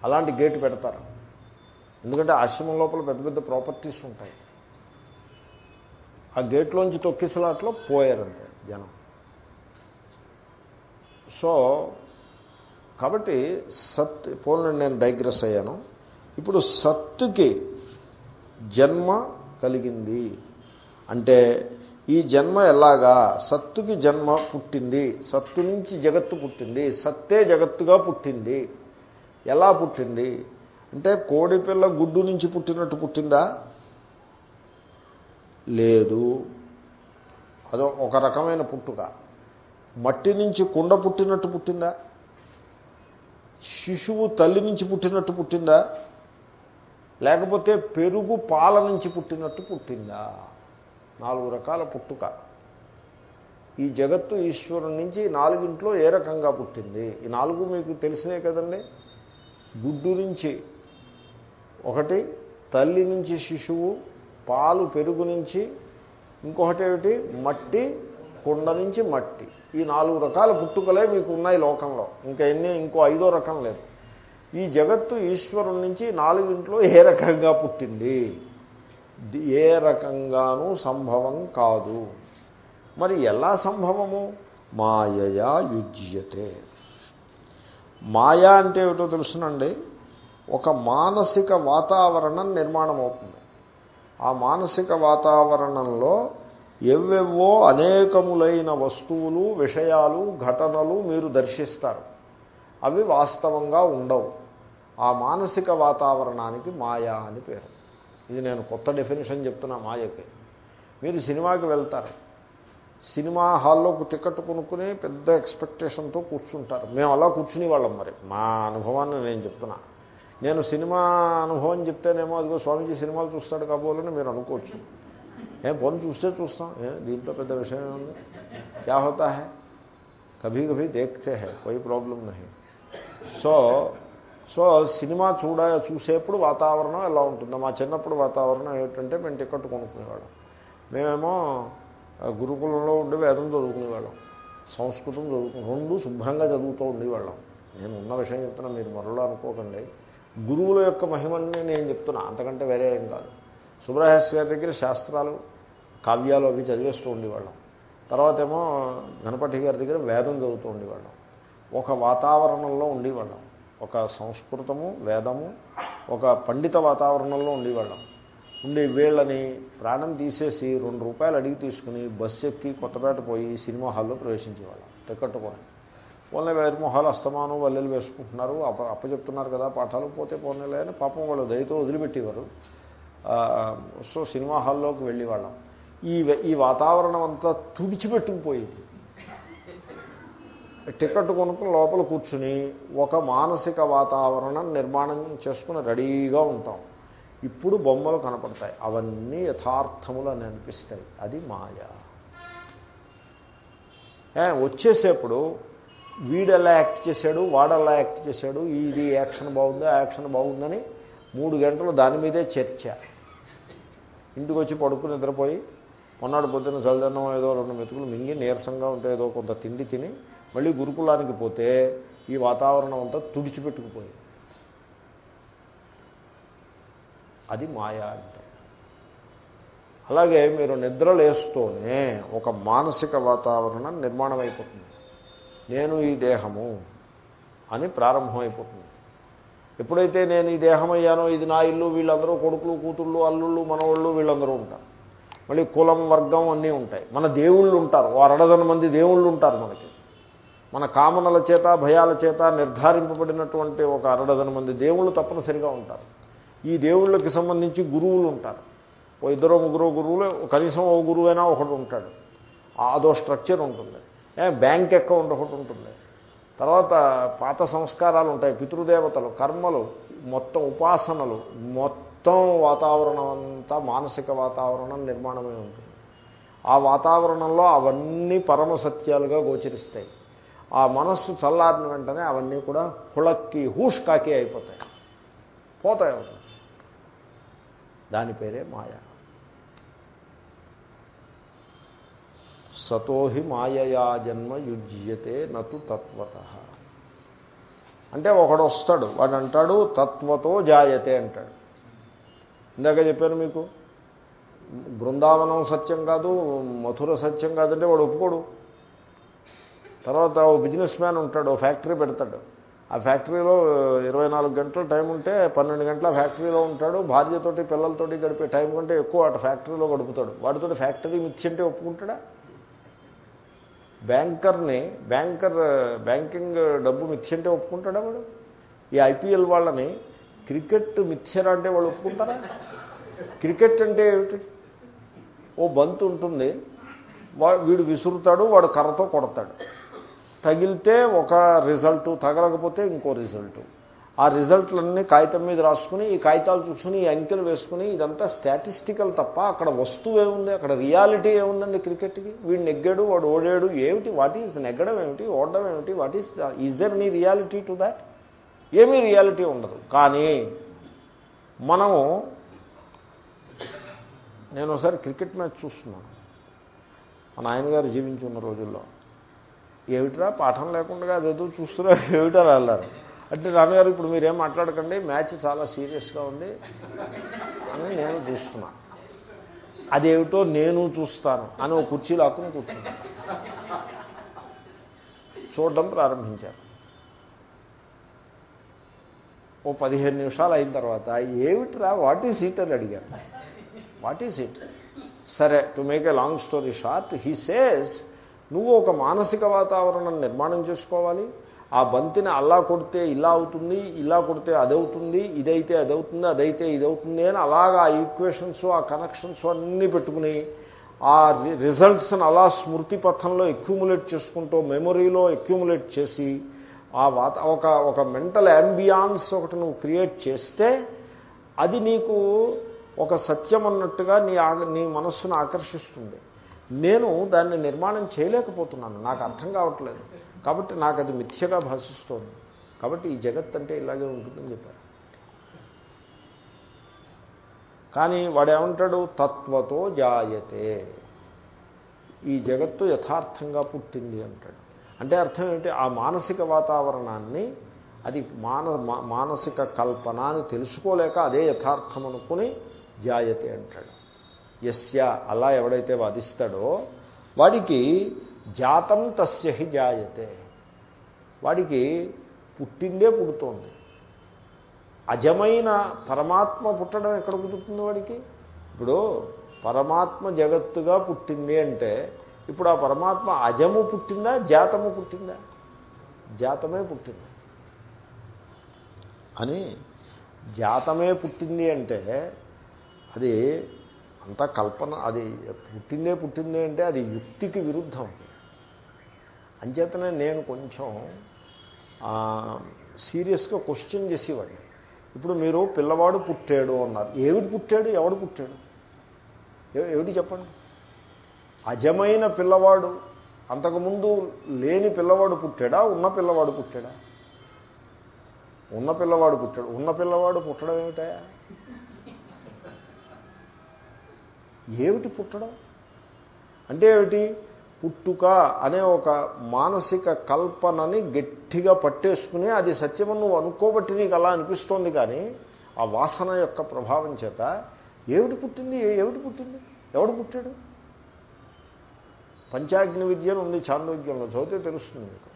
అలాంటి గేటు పెడతారు. ఎందుకంటే ఆశ్రమం లోపల పెద్ద పెద్ద ప్రాపర్టీస్ ఉంటాయి. ఆ గేట్లోంచి తొక్కిసలాట్లో పోయారంతే జనం. సో కాబట్టి సత్ పోను నేను డైగ్రెస్ అయ్యాను. ఇప్పుడు సత్తుకి జన్మ కలిగింది. అంటే ఈ జన్మ ఎలాగా? సత్తుకి జన్మ పుట్టింది. సత్తు నుంచి జగత్తు పుట్టింది. సత్తే జగత్తుగా పుట్టింది. ఎలా పుట్టింది? అంటే కోడిపిల్ల గుడ్డు నుంచి పుట్టినట్టు పుట్టిందా? లేదు. అదో ఒక రకమైన పుట్టుక. మట్టి నుంచి కుండ పుట్టినట్టు పుట్టిందా? శిశువు తల్లి నుంచి పుట్టినట్టు పుట్టిందా? లేకపోతే పెరుగు పాల నుంచి పుట్టినట్టు పుట్టిందా? నాలుగు రకాల పుట్టుక. ఈ జగత్తు ఈశ్వరుడి నుంచి నాలుగింట్లో ఏ రకంగా పుట్టింది? ఈ నాలుగు మీకు తెలిసినే కదండి? గుడ్డు నుంచి ఒకటి తల్లి నుంచి శిశువు పాలు పెరుగు నుంచి ఇంకొకటి ఏమిటి? మట్టి కుండ నుంచి మట్టి. ఈ నాలుగు రకాల పుట్టుకలే మీకు ఉన్నాయి లోకంలో. ఇంకా ఎన్ని ఇంకో ఐదో రకం లేదు. ఈ జగత్తు ఈశ్వరుడి నుంచి నాలుగింట్లో ఏ రకంగా పుట్టింది? ఏ రకంగానూ సంభవం కాదు. మరి ఎలా సంభవము? మాయయా యుజ్యతే. మాయా అంటే ఏమిటో తెలుసునండి. ఒక మానసిక వాతావరణం నిర్మాణం అవుతుంది ఆ మానసిక వాతావరణంలో ఎవ్వెవో అనేకములైన వస్తువులు విషయాలు ఘటనలు మీరు దర్శిస్తారు. అవి వాస్తవంగా ఉండవు. ఆ మానసిక వాతావరణానికి మాయా అని పేరు. ఇది నేను కొత్త డెఫినేషన్ చెప్తున్నా మాయకి. మీరు సినిమాకి వెళ్తారు. సినిమా హాల్లోకి టికెట్ కొనుక్కుని పెద్ద ఎక్స్పెక్టేషన్తో కూర్చుంటారు. మేము అలా కూర్చుని వాళ్ళం మరి. మా అనుభవాన్ని నేను చెప్తున్నా. నేను సినిమా అనుభవం చెప్తేనేమో అదిగో స్వామీజీ సినిమాలు చూస్తాడు కాబోలని మీరు అనుకోవచ్చు. ఏం పోనీ చూస్తే చూస్తాం. ఏ దీంట్లో పెద్ద విషయం ఏముంది? క్యా హోతా హే? కభీ కభీ దేఖతే హే కోయి ప్రాబ్లం నహి. సో సో సినిమా చూడ చూసేప్పుడు వాతావరణం ఎలా ఉంటుందో? మా చిన్నప్పుడు వాతావరణం ఏమిటంటే మేము టికెట్ కొనుక్కునేవాళ్ళం. మేమేమో గురుకులంలో ఉండి వేదం చదువుకునేవాళ్ళం. సంస్కృతం చదువుకు రెండు శుభ్రంగా చదువుతూ ఉండేవాళ్ళం. నేను ఉన్న విషయం చెప్తున్నా మీరు మరలో అనుకోకండి. గురువుల యొక్క మహిమని నేను చెప్తున్నా. అంతకంటే వేరే ఏం కాదు. సుబ్రహ్మణ్య గారి దగ్గర శాస్త్రాలు కావ్యాలు అవి చదివేస్తూ ఉండేవాళ్ళం. తర్వాత ఏమో గణపతి గారి దగ్గర వేదం చదువుతూ ఉండేవాళ్ళం. ఒక వాతావరణంలో ఉండేవాళ్ళం. ఒక సంస్కృతము వేదము ఒక పండిత వాతావరణంలో ఉండేవాళ్ళం. ఉండి వీళ్ళని ప్రాణం తీసేసి రెండు రూపాయలు అడిగి తీసుకుని బస్సు ఎక్కి కొత్తపేట పోయి సినిమా హాల్లో ప్రవేశించేవాళ్ళం. టికెట్ కొని పోన్లే వేరు మొహాలు అస్తమానం వల్లెలు వేసుకుంటున్నారు. అప్ప అప్పచెప్తున్నారు కదా పాఠాలు. పోతే పోనీలే అని పాపం వాళ్ళు దయతో వదిలిపెట్టేవారు. సో సినిమా హాల్లోకి వెళ్ళేవాళ్ళం. ఈ ఈ వాతావరణం అంతా తుడిచిపెట్టుకుపోయింది. టికెట్ కొనుక్కుని లోపల కూర్చుని ఒక మానసిక వాతావరణం నిర్మాణం చేసుకుని రెడీగా ఉంటాం. ఇప్పుడు బొమ్మలు కనపడతాయి. అవన్నీ యథార్థములు అని అనిపిస్తాయి. అది మాయ. వచ్చేసేప్పుడు వీడు ఎలా యాక్ట్ చేశాడు వాడు ఎలా యాక్ట్ చేశాడు ఇది యాక్షన్ బాగుందా యాక్షన్ బాగుందని మూడు గంటలు దాని మీదే చర్చ. ఇంటికి వచ్చి పడుకుని నిద్రపోయి మొన్నటి పొద్దున్న చల్లదన్నం ఏదో రెండు మెతుకులు మింగి నీరసంగా ఉంటే ఏదో కొంత తిండి తిని మళ్ళీ గురుకులానికి పోతే ఈ వాతావరణం అంతా తుడిచిపెట్టుకుపోయింది. అది మాయా అంటే. అలాగే మీరు నిద్రలేస్తూనే ఒక మానసిక వాతావరణం నిర్మాణం అయిపోతుంది నేను ఈ దేహము అని ప్రారంభమైపోతుంది. ఎప్పుడైతే నేను ఈ దేహమయ్యానో ఇది నా ఇల్లు వీళ్ళందరూ కొడుకులు కూతుళ్ళు అల్లుళ్ళు మనవాళ్ళు వీళ్ళందరూ ఉంటారు. మళ్ళీ కులం వర్గం అన్నీ ఉంటాయి. మన దేవుళ్ళు ఉంటారు. ఓ అరడదన మంది దేవుళ్ళు ఉంటారు మనకి. మన కామనల చేత భయాల చేత నిర్ధారింపబడినటువంటి ఒక అరడదన మంది దేవుళ్ళు తప్పనిసరిగా ఉంటారు. ఈ దేవుళ్ళకి సంబంధించి గురువులు ఉంటారు. ఓ ఇద్దరు ముగ్గురు గురువులు కనీసం ఓ గురువైనా ఒకడు ఉంటాడు. అదో స్ట్రక్చర్ ఉంటుంది. బ్యాంక్ అకౌంట్ ఒకటి ఉంటుంది. తర్వాత పాత సంస్కారాలు ఉంటాయి పితృదేవతలు కర్మలు మొత్తం ఉపాసనలు మొత్తం వాతావరణం అంతా మానసిక వాతావరణం నిర్మాణమై ఉంటుంది. ఆ వాతావరణంలో అవన్నీ పరమ సత్యాలుగా గోచరిస్తాయి. ఆ మనస్సు చల్లారిన వెంటనే అవన్నీ కూడా హుళక్కి హూష్కాకి అయిపోతాయి. పోతాయి అవుతాయి దాని పేరే మాయ. సతోహి మాయయా జన్మ యుజ్యతే నతు తత్వత. అంటే ఒకడు వస్తాడు వాడు అంటాడు తత్వతో జాయతే అంటాడు. ఇందాక చెప్పాను మీకు బృందావనం సత్యం కాదు మధుర సత్యం కాదంటే వాడు ఒప్పుకోడు. తర్వాత ఓ బిజినెస్ మ్యాన్ ఉంటాడు ఓ ఫ్యాక్టరీ పెడతాడు. ఆ ఫ్యాక్టరీలో ఇరవై నాలుగు గంటల టైం ఉంటే పన్నెండు గంటల ఫ్యాక్టరీలో ఉంటాడు భార్యతోటి పిల్లలతోటి గడిపే టైం కంటే ఎక్కువ అటు ఫ్యాక్టరీలో గడుపుతాడు. వాటితోటి ఫ్యాక్టరీ మిచ్చింటే ఒప్పుకుంటాడా? బ్యాంకర్ని బ్యాంకర్ బ్యాంకింగ్ డబ్బు మిథ్యంటే ఒప్పుకుంటాడా వాడు? ఈ ఐపీఎల్ వాళ్ళని క్రికెట్ మిథ్యరా అంటే వాళ్ళు ఒప్పుకుంటారా? క్రికెట్ అంటే ఏమిటి? ఓ బంతు ఉంటుంది వీడు విసురుతాడు వాడు కర్రతో కొడతాడు. తగిలితే ఒక రిజల్టు తగలకపోతే ఇంకో రిజల్టు. ఆ రిజల్ట్లన్నీ కాగితం మీద రాసుకుని ఈ కాగితాలు చూసుకుని ఈ అంకెలు వేసుకుని ఇదంతా స్టాటిస్టికల్ తప్ప అక్కడ వస్తువు ఏముంది అక్కడ రియాలిటీ ఏముందండి క్రికెట్కి? వీడు నెగ్గాడు వాడు ఓడాడు ఏమిటి? వాట్ ఈజ్ నెగ్గడం ఏమిటి? ఓడడం ఏమిటి? What is is there any reality to that? ఏమీ రియాలిటీ ఉండదు. కానీ మనము నేను ఒకసారి క్రికెట్ మ్యాచ్ చూస్తున్నాను. మా నాయనగారు జీవించి ఉన్న రోజుల్లో. ఏమిట్రా? పాఠం లేకుండా అదేదో చూస్తున్నా ఏమిటా వెళ్ళారు అంటే రామగారు ఇప్పుడు మీరేం మాట్లాడకండి మ్యాచ్ చాలా సీరియస్గా ఉంది అని నేను చూస్తున్నా. అదేమిటో నేను చూస్తాను అని ఒక కుర్చీ లాక్కుని కూర్చున్నాను చూడడం ప్రారంభించారు. ఓ పదిహేను నిమిషాలు అయిన తర్వాత ఏమిట్రా వాట్ ఈజ్ ఇట్ అని అడిగారు. What is it? సరే to make a long story short he says నువ్వు ఒక మానసిక వాతావరణం నిర్మాణం చేసుకోవాలి ఆ బంతిని అలా కొడితే ఇలా అవుతుంది ఇలా కొడితే అదవుతుంది ఇదైతే అదవుతుంది అదైతే ఇదవుతుంది అని అలాగా ఆ ఈక్వేషన్స్ ఆ కనెక్షన్స్ అన్నీ పెట్టుకుని ఆ రిజల్ట్స్ని అలా స్మృతి పథంలో ఎక్యూములేట్ చేసుకుంటూ మెమొరీలో ఎక్యూములేట్ చేసి ఆ వాత ఒక ఒక మెంటల్ అంబియాన్స్ ఒకటి నువ్వు క్రియేట్ చేస్తే అది నీకు ఒక సత్యం అన్నట్టుగా నీ నీ మనస్సును ఆకర్షిస్తుంది. నేను దాన్ని నిర్మాణం చేయలేకపోతున్నాను. నాకు అర్థం కావట్లేదు. కాబట్టి నాకు అది మిథ్యగా భాషిస్తోంది. కాబట్టి ఈ జగత్ అంటే ఇలాగే ఉంటుందని చెప్పారు. కానీ వాడేమంటాడు? తత్వతో జాయతే. ఈ జగత్తు యథార్థంగా పుట్టింది అంటాడు. అంటే అర్థం ఏంటి? ఆ మానసిక వాతావరణాన్ని అది మాన మా- మానసిక కల్పన అని తెలుసుకోలేక అదే యథార్థం అనుకుని జాయతే అంటాడు. ఎస్య అలా ఎవడైతే వాదిస్తాడో వాడికి జాతం తస్య హి జాయతే. వాడికి పుట్టిందే పుడుతోంది. అజమైన పరమాత్మ పుట్టడం ఎక్కడ కుదురుతుంది వాడికి? ఇప్పుడు పరమాత్మ జగత్తుగా పుట్టింది అంటే ఇప్పుడు ఆ పరమాత్మ అజము పుట్టిందా జాతము పుట్టిందా? జాతమే పుట్టింది. అని జాతమే పుట్టింది అంటే అది అంతా కల్పన అది పుట్టిందే పుట్టిందే అంటే అది యుక్తికి విరుద్ధం. అంచేతనే నేను కొంచెం సీరియస్గా క్వశ్చన్ చేసేవాడిని. ఇప్పుడు మీరు పిల్లవాడు పుట్టాడు అన్నారు. ఏమిటి పుట్టాడు? ఎవడు పుట్టాడు? ఏమిటి చెప్పండి? అజమైన పిల్లవాడు అంతకుముందు లేని పిల్లవాడు పుట్టాడా? ఉన్న పిల్లవాడు పుట్టాడా? ఉన్న పిల్లవాడు పుట్టాడు. ఉన్న పిల్లవాడు పుట్టడం ఏమిటయా ఏమిటి పుట్టడం? అంటే ఏమిటి? పుట్టుక అనే ఒక మానసిక కల్పనని గట్టిగా పట్టేసుకుని అది సత్యమని నువ్వు అనుకోబట్టి నీకు అలా అనిపిస్తోంది కానీ ఆ వాసన యొక్క ప్రభావం చేత ఏమిటి పుట్టింది? ఏమిటి పుట్టింది? ఎవడు పుట్టాడు? పంచాగ్ని విద్యను ఉంది చాందోగ్యంలో చదివితే తెలుస్తుంది మీకు.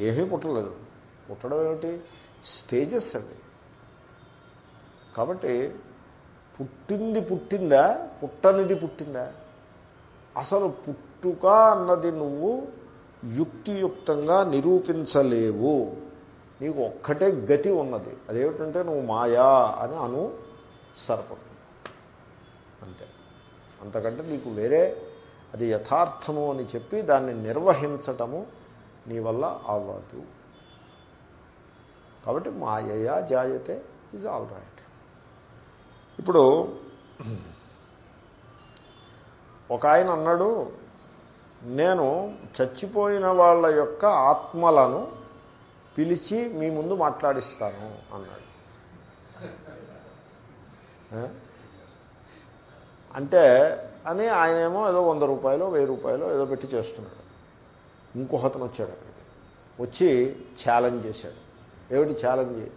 ఏమీ పుట్టలేదు. పుట్టడం ఏమిటి? స్టేజెస్ అవి. కాబట్టి పుట్టింది పుట్టిందా? పుట్టనిది పుట్టిందా? అసలు పుట్టుక అన్నది నువ్వు యుక్తియుక్తంగా నిరూపించలేవు. నీకు ఒక్కటే గతి ఉన్నది. అదేమిటంటే నువ్వు మాయా అని అను సరిపడుతుంది అంతే. అంతకంటే నీకు వేరే అది యథార్థము అని చెప్పి దాన్ని నిర్వహించటము నీ వల్ల అవ్వదు. కాబట్టి మాయయా జాయతే ఈజ్ ఆల్ రైట్ ఇప్పుడు ఒక ఆయన అన్నాడు నేను చచ్చిపోయిన వాళ్ళ యొక్క ఆత్మలను పిలిచి మీ ముందు మాట్లాడిస్తాను అన్నాడు. అంటే అని ఆయనేమో ఏదో వంద రూపాయలు వెయ్యి రూపాయలు ఏదో పెట్టి చేస్తున్నాడు. ఇంకొకతను వచ్చాడు అక్కడికి. వచ్చి ఛాలెంజ్ చేశాడు. ఏమిటి ఛాలెంజ్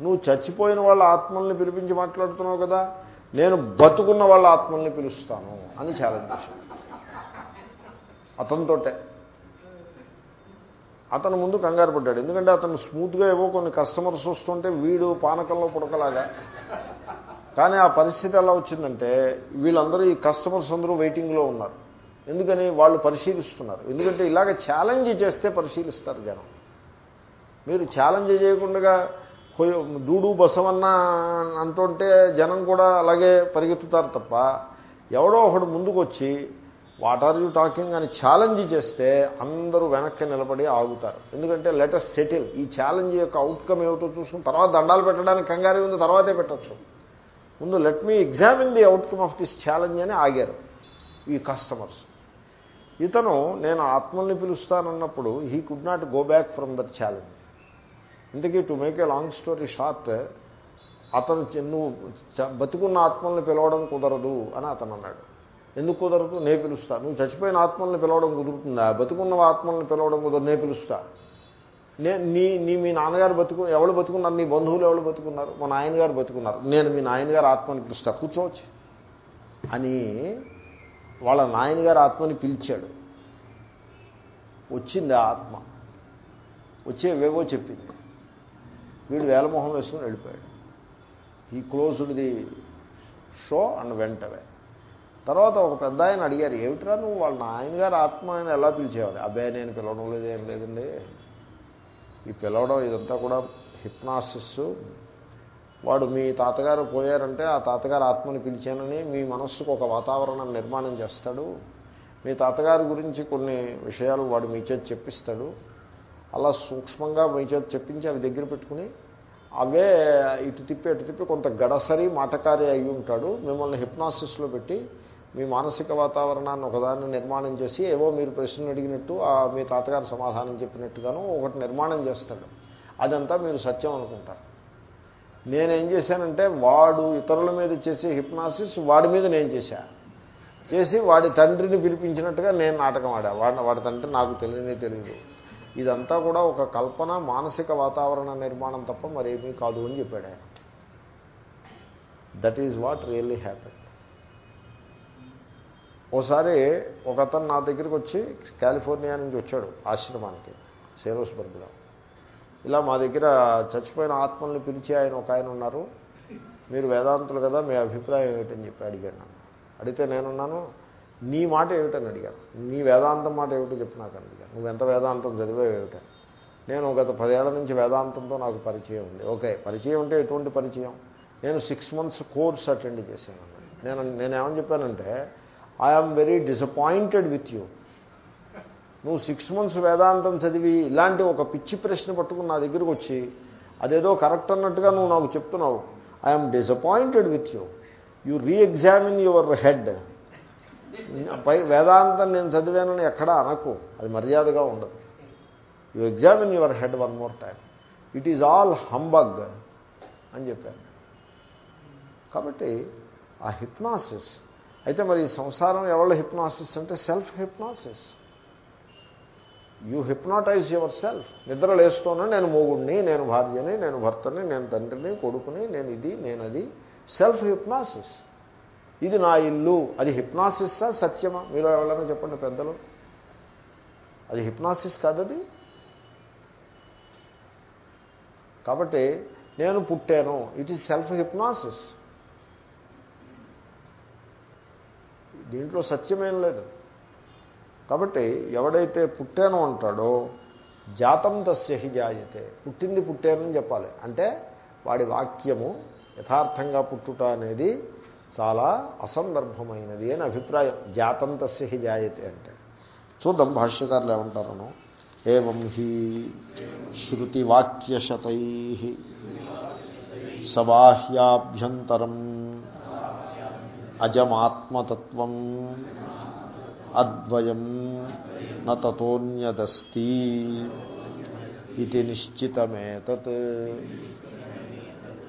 నువ్వు చచ్చిపోయిన వాళ్ళ ఆత్మల్ని పిలిపించి మాట్లాడుతున్నావు కదా నేను బతుకున్న వాళ్ళ ఆత్మల్ని పిలుస్తాను అని ఛాలెంజ్ అతనితోటే. అతను ముందు కంగారు పడ్డాడు. ఎందుకంటే అతను స్మూత్గా ఏవో కొన్ని కస్టమర్స్ వస్తుంటే వీడు పానకంలో పుడకలాగా. కానీ ఆ పరిస్థితి ఎలా వచ్చిందంటే వీళ్ళందరూ ఈ కస్టమర్స్ అందరూ వెయిటింగ్లో ఉన్నారు. ఎందుకని? వాళ్ళు పరిశీలిస్తున్నారు. ఎందుకంటే ఇలాగ ఛాలెంజ్ చేస్తే పరిశీలిస్తారు జనం. మీరు ఛాలెంజ్ చేయకుండా దూడు బసవన్న అంటుంటే జనం కూడా అలాగే పరిగెత్తుతారు తప్ప ఎవడో ఒకడు ముందుకొచ్చి వాట్ ఆర్ యూ టాకింగ్ అని ఛాలెంజ్ చేస్తే అందరూ వెనక్కి నిలబడి ఆగుతారు. ఎందుకంటే లెటెస్ట్ సెటిల్ ఈ ఛాలెంజ్ యొక్క అవుట్కమ్ ఏమిటో చూసుకుని తర్వాత దండాలు పెట్టడానికి కంగారు ఉంది తర్వాతే పెట్టచ్చు. ముందు let me examine the outcome of this challenge అని ఆగారు ఈ కస్టమర్స్ ఇతను నేను ఆత్మల్ని పిలుస్తానన్నప్పుడు he could not go back from that challenge ఇంతకీ to make a long story short అతను నువ్వు బతుకున్న ఆత్మల్ని పిలవడం కుదరదు అని అతను అన్నాడు. ఎందుకు కుదరదు? నే పిలుస్తా. నువ్వు చచ్చిపోయిన ఆత్మల్ని పిలవడం కుదురుతుందా? బతుకున్న ఆత్మల్ని పిలవడం కుదరదు. నే పిలుస్తా. నే నీ నీ మీ నాన్నగారు బతుకు ఎవరు బతుకున్నారు? నీ బంధువులు ఎవరు బతుకున్నారు? మా నాయనగారు బతుకున్నారు. నేను మీ నాయనగారు ఆత్మని పిలుస్తా. కూర్చోవచ్చు అని వాళ్ళ నాయనగారు ఆత్మని పిలిచాడు. వచ్చింది ఆ ఆత్మ. వచ్చేవేవో చెప్పింది. వీడు వేలమొహం వేసుకుని వెళ్ళిపోయాడు. He closed the show and went away తర్వాత ఒక పెద్ద ఆయన అడిగారు ఏమిట్రా నువ్వు వాళ్ళ నాయనగారు ఆత్మ ఆయన ఎలా పిలిచేవాడు అబ్బాయి నేను పిలవడం లేదు ఏం లేదండి. ఈ పిలవడం ఇదంతా కూడా హిప్నాసిస్ వాడు మీ తాతగారు పోయారంటే ఆ తాతగారు ఆత్మని పిలిచానని మీ మనస్సుకు ఒక వాతావరణం నిర్మాణం చేస్తాడు. మీ తాతగారి గురించి కొన్ని విషయాలు వాడు మీ చేతి చెప్పిస్తాడు. అలా సూక్ష్మంగా మీ చేత చెప్పించి అవి దగ్గర పెట్టుకుని అవే ఇటు తిప్పి అటు తిప్పి కొంత గడసరి మాటకారి అయి ఉంటాడు. మిమ్మల్ని హిప్నాసిస్లో పెట్టి మీ మానసిక వాతావరణాన్ని ఒకదాన్ని నిర్మాణం చేసి ఏవో మీరు ప్రశ్నలు అడిగినట్టు ఆ మీ తాతగారు సమాధానం చెప్పినట్టుగాను ఒకటి నిర్మాణం చేస్తాడు. అదంతా మీరు సత్యం అనుకుంటారు. నేనేం చేశానంటే వాడు ఇతరుల మీద చేసే హిప్నాసిస్ వాడి మీద నేను చేశా. చేసి వాడి తండ్రిని పిలిపించినట్టుగా నేను నాటకం ఆడా. వాడి వాడి తండ్రి నాకు తెలియనే తెలియదు ఇదంతా కూడా ఒక కల్పన మానసిక వాతావరణ నిర్మాణం తప్ప మరేమీ కాదు అని చెప్పాడు ఆయన. That is what really happen ఓసారి ఒక అతను నా దగ్గరికి వచ్చి కాలిఫోర్నియా నుంచి వచ్చాడు ఆశ్రమానికి సేరోస్బర్గ్లో. ఇలా మా దగ్గర చచ్చిపోయిన ఆత్మల్ని పిలిచి ఆయన ఒక ఆయన ఉన్నారు. మీరు వేదాంతులు కదా మీ అభిప్రాయం ఏమిటని చెప్పి అడిగాను నన్ను. అడిగితే నేనున్నాను నీ మాట ఏమిటని అడిగాను. నీ వేదాంతం మాట ఏమిటో చెప్పు నాకు నువ్వెంత నువ్వు ఎంత వేదాంతం చదివావు ఏమిటని నేను గత పదేళ్ళ నుంచి వేదాంతంతో నాకు పరిచయం ఉంది. ఓకే పరిచయం అంటే ఎటువంటి పరిచయం? నేను సిక్స్ మంత్స్ కోర్స్ అటెండ్ చేశాను నేను నేనేమని చెప్పానంటే I am very disappointed with you నువ్వు సిక్స్ మంత్స్ వేదాంతం చదివి ఇలాంటి ఒక పిచ్చి ప్రశ్న పట్టుకుని నా దగ్గరికి వచ్చి అదేదో కరెక్ట్ అన్నట్టుగా నువ్వు నాకు చెప్తున్నావు. I'm disappointed with you you reexamine your head పై వేదాంతం నేను చదివానని ఎక్కడా అనకు. అది మర్యాదగా ఉండదు. You examine your head one more time it is all humbug అని చెప్పాను. కాబట్టి ఆ హిప్నాసిస్ అయితే మరి ఈ సంసారం ఎవరి హిప్నాసిస్ అంటే self hypnosis you hypnotise yourself నిద్ర లేస్తూనే నేను మూగుడిని నేను భార్యని నేను భర్తని నేను తండ్రిని కొడుకుని నేను ఇది నేను అది. సెల్ఫ్ హిప్నాసిస్ ఇది నా ఇల్లు. అది హిప్నాసిస్సా? సత్యమా? మీరు ఎవరైనా చెప్పండి పెద్దలు. అది హిప్నాసిస్ కాదది కాబట్టి నేను పుట్టాను. ఇట్ ఈజ్ సెల్ఫ్ హిప్నాసిస్ దీంట్లో సత్యమేం లేదు. కాబట్టి ఎవడైతే పుట్టాను అంటాడో జాతం తస్య హి జాయతే. పుట్టింది పుట్టానని చెప్పాలి. అంటే వాడి వాక్యము యథార్థంగా పుట్టుట అనేది చాలా అసందర్భమైనది అని అభిప్రాయం. జాతం తస్య హి జాయతే అంటే. చూద్దాం భాష్యకారులు ఏమంటారను. ఏం హి శృతివాక్యశతై సబాహ్యాభ్యంతరం అజమాత్మతత్వం అద్వయం నతోన్యదస్తి ఇది నిశ్చితమేతత్.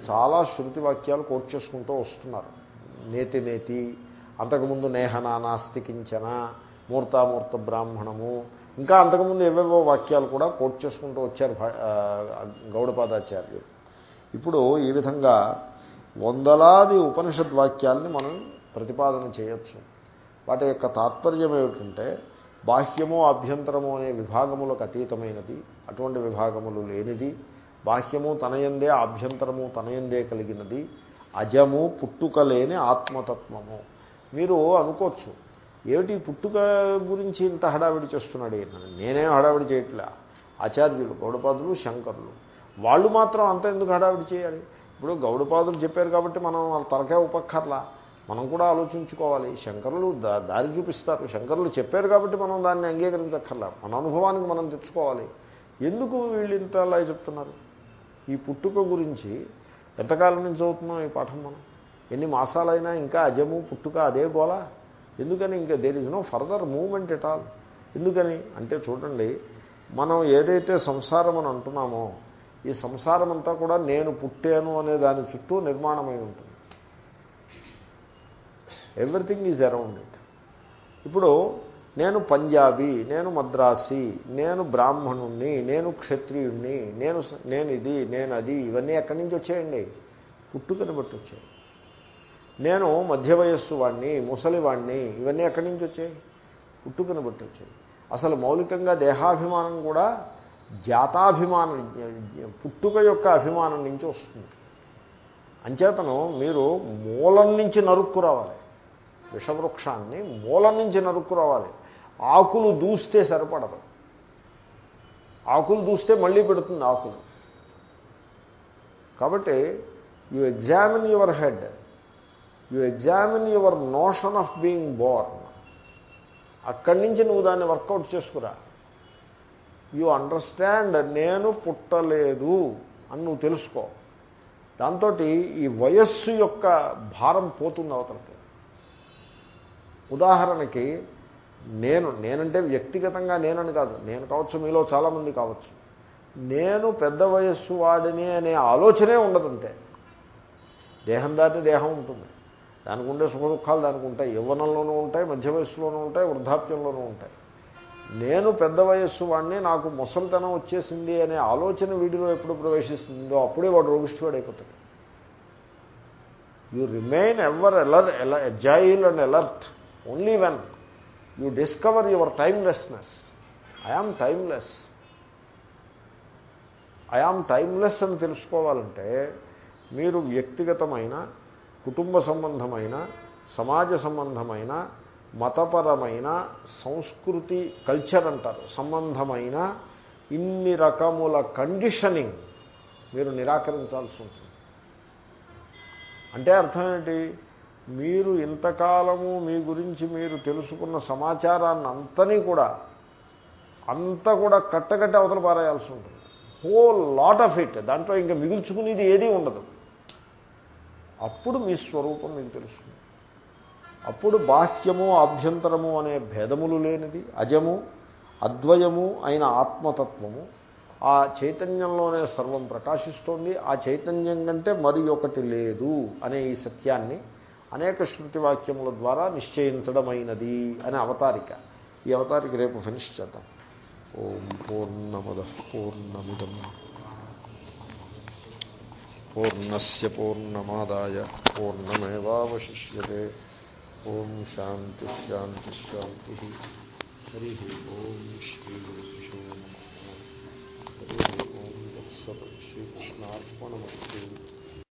చాలా శృతి వాక్యాలు కోట్ చేసుకుంటూ వస్తున్నారు. నేతి నేతి అంతకుముందు నేహనా నాస్తి కించన మూర్తామూర్త బ్రాహ్మణము. ఇంకా అంతకుముందు ఏవేవో వాక్యాలు కూడా కోట్ చేసుకుంటూ వచ్చారు గౌడపాదాచార్యులు. ఇప్పుడు ఈ విధంగా వందలాది ఉపనిషద్ వాక్యాలని మనం ప్రతిపాదన చేయొచ్చు. వాటి యొక్క తాత్పర్యం ఏమిటంటే బాహ్యము అభ్యంతరము అనే విభాగములకు అతీతమైనది. అటువంటి విభాగములు లేనిది. బాహ్యము తనయందే ఆభ్యంతరము తనయందే కలిగినది. అజము పుట్టుక లేని ఆత్మతత్వము. మీరు అనుకోవచ్చు ఏమిటి పుట్టుక గురించి ఇంత హడావిడి చేస్తున్నాడు నేనేం హడావిడి చేయట్లే? ఆచార్యులు గౌడపాదులు శంకరులు. వాళ్ళు మాత్రం అంత ఎందుకు హడావిడి చేయాలి? ఇప్పుడు గౌడపాదులు చెప్పారు కాబట్టి మనం వాళ్ళ తలకాయ ఉపక్కర్లా మనం కూడా ఆలోచించుకోవాలి. శంకరులు దారి చూపిస్తారు. శంకరులు చెప్పారు కాబట్టి మనం దాన్ని అంగీకరించక్కర్లా. మన అనుభవానికి మనం తెచ్చుకోవాలి. ఎందుకు వీళ్ళు ఇంత అలా చెప్తున్నారు? ఈ పుట్టుక గురించి ఎంతకాలం నుంచి చదువుతున్నాం ఈ పాఠం మనం? ఎన్ని మాసాలైనా ఇంకా అజము పుట్టుక అదే గోల ఎందుకని ఇంకా there is no further moment at all ఎందుకని? అంటే చూడండి మనం ఏదైతే సంసారం అని అంటున్నామో ఈ సంసారం అంతా కూడా నేను పుట్టాను అనే దాని చుట్టూ నిర్మాణమై ఉంటుంది. ఎవ్రీథింగ్ ఈజ్ అరౌండ్ ఇట్ ఇప్పుడు నేను పంజాబీ నేను మద్రాసి నేను బ్రాహ్మణుణ్ణి నేను క్షత్రియుణ్ణి నేను నేను ఇది నేను అది ఇవన్నీ ఎక్కడి నుంచి వచ్చాయండి? పుట్టుకని బట్టి వచ్చాయి. నేను మధ్య వయస్సు వాడిని ముసలి ఇవన్నీ ఎక్కడి నుంచి వచ్చాయి? పుట్టుకని బట్టి వచ్చాయి. అసలు మౌలికంగా దేహాభిమానం కూడా జాతాభిమానం పుట్టుక యొక్క అభిమానం నుంచి వస్తుంది. అంచేతను మీరు మూలం నుంచి నరుక్కు రావాలి. విషవృక్షాన్ని మూలం నుంచి నరుక్కు రావాలి. ఆకులు దూస్తే సరిపడదు. ఆకులు దూస్తే మళ్ళీ పెడుతుంది ఆకులు. కాబట్టి you examine your head you examine your notion of being born అక్కడి నుంచి నువ్వు దాన్ని వర్కౌట్ చేసుకురా. యు అండర్స్టాండ్ నేను పుట్టలేదు అని నువ్వు తెలుసుకో. దాంతో ఈ వయస్సు యొక్క భారం పోతుంది అవతలకి. ఉదాహరణకి నేను నేనంటే వ్యక్తిగతంగా నేనని కాదు. నేను కావచ్చు మీలో చాలామంది కావచ్చు. నేను పెద్ద వయస్సు వాడిని అనే ఆలోచనే ఉండదంతే. దేహం దాటి దేహం ఉంటుంది. దానికి ఉండే సుఖ దుఃఖాలు దానికి ఉంటాయి. యవ్వనంలోనూ ఉంటాయి మధ్య వయస్సులోనూ ఉంటాయి వృద్ధాప్యంలోనూ ఉంటాయి. నేను పెద్ద వయస్సు వాడిని నాకు ముసలితనం వచ్చేసింది అనే ఆలోచన వీడిలో ఎప్పుడు ప్రవేశిస్తుందో అప్పుడే వాడు రోగిష్ఠువాడు you you remain ever alert agile and alert only when you discover your timelessness I am timeless I am timeless అని తెలుసుకోవాలంటే మీరు వ్యక్తిగతమైన కుటుంబ సంబంధమైన సమాజ సంబంధమైన మతపరమైన సంస్కృతి కల్చర్ అంటారు. సంబంధమైన ఇన్ని రకముల కండిషనింగ్ మీరు నిరాకరించాల్సి ఉంటుంది. అంటే అర్థం ఏంటి? మీరు ఇంతకాలము మీ గురించి మీరు తెలుసుకున్న సమాచారాన్ని అంతని కూడా అంతా కూడా కట్టగట్టి అవతల పారేయాల్సి ఉంటుంది. హోల్ లాట్ ఆఫ్ ఇట్ దాంట్లో ఇంకా మిగుల్చుకునేది ఏదీ ఉండదు. అప్పుడు మీ స్వరూపం మీకు తెలుస్తుంది. అప్పుడు బాహ్యము ఆభ్యంతరము అనే భేదములు లేనిది అజము అద్వయము అయిన ఆత్మతత్వము ఆ చైతన్యంలోనే సర్వం ప్రకాశిస్తోంది. ఆ చైతన్యం కంటే మరి ఒకటి లేదు అనే ఈ సత్యాన్ని అనేక శృతి వాక్యముల ద్వారా నిశ్చయించడమైనది అనే అవతారిక. ఈ అవతారిక రేపు ఫినిష్ చేద్దాం. ఓం పూర్ణముద పూర్ణమిదం. పూర్ణస్ పూర్ణమాదాయ పూర్ణమేవాశిష్యే ఓం శాంతి శాంతి శాంతి. హరి ఓం శ్రీ గురుభ్యో నమ. హరి ఓం దక్ష శ్రీకృష్ణార్పణమస్తు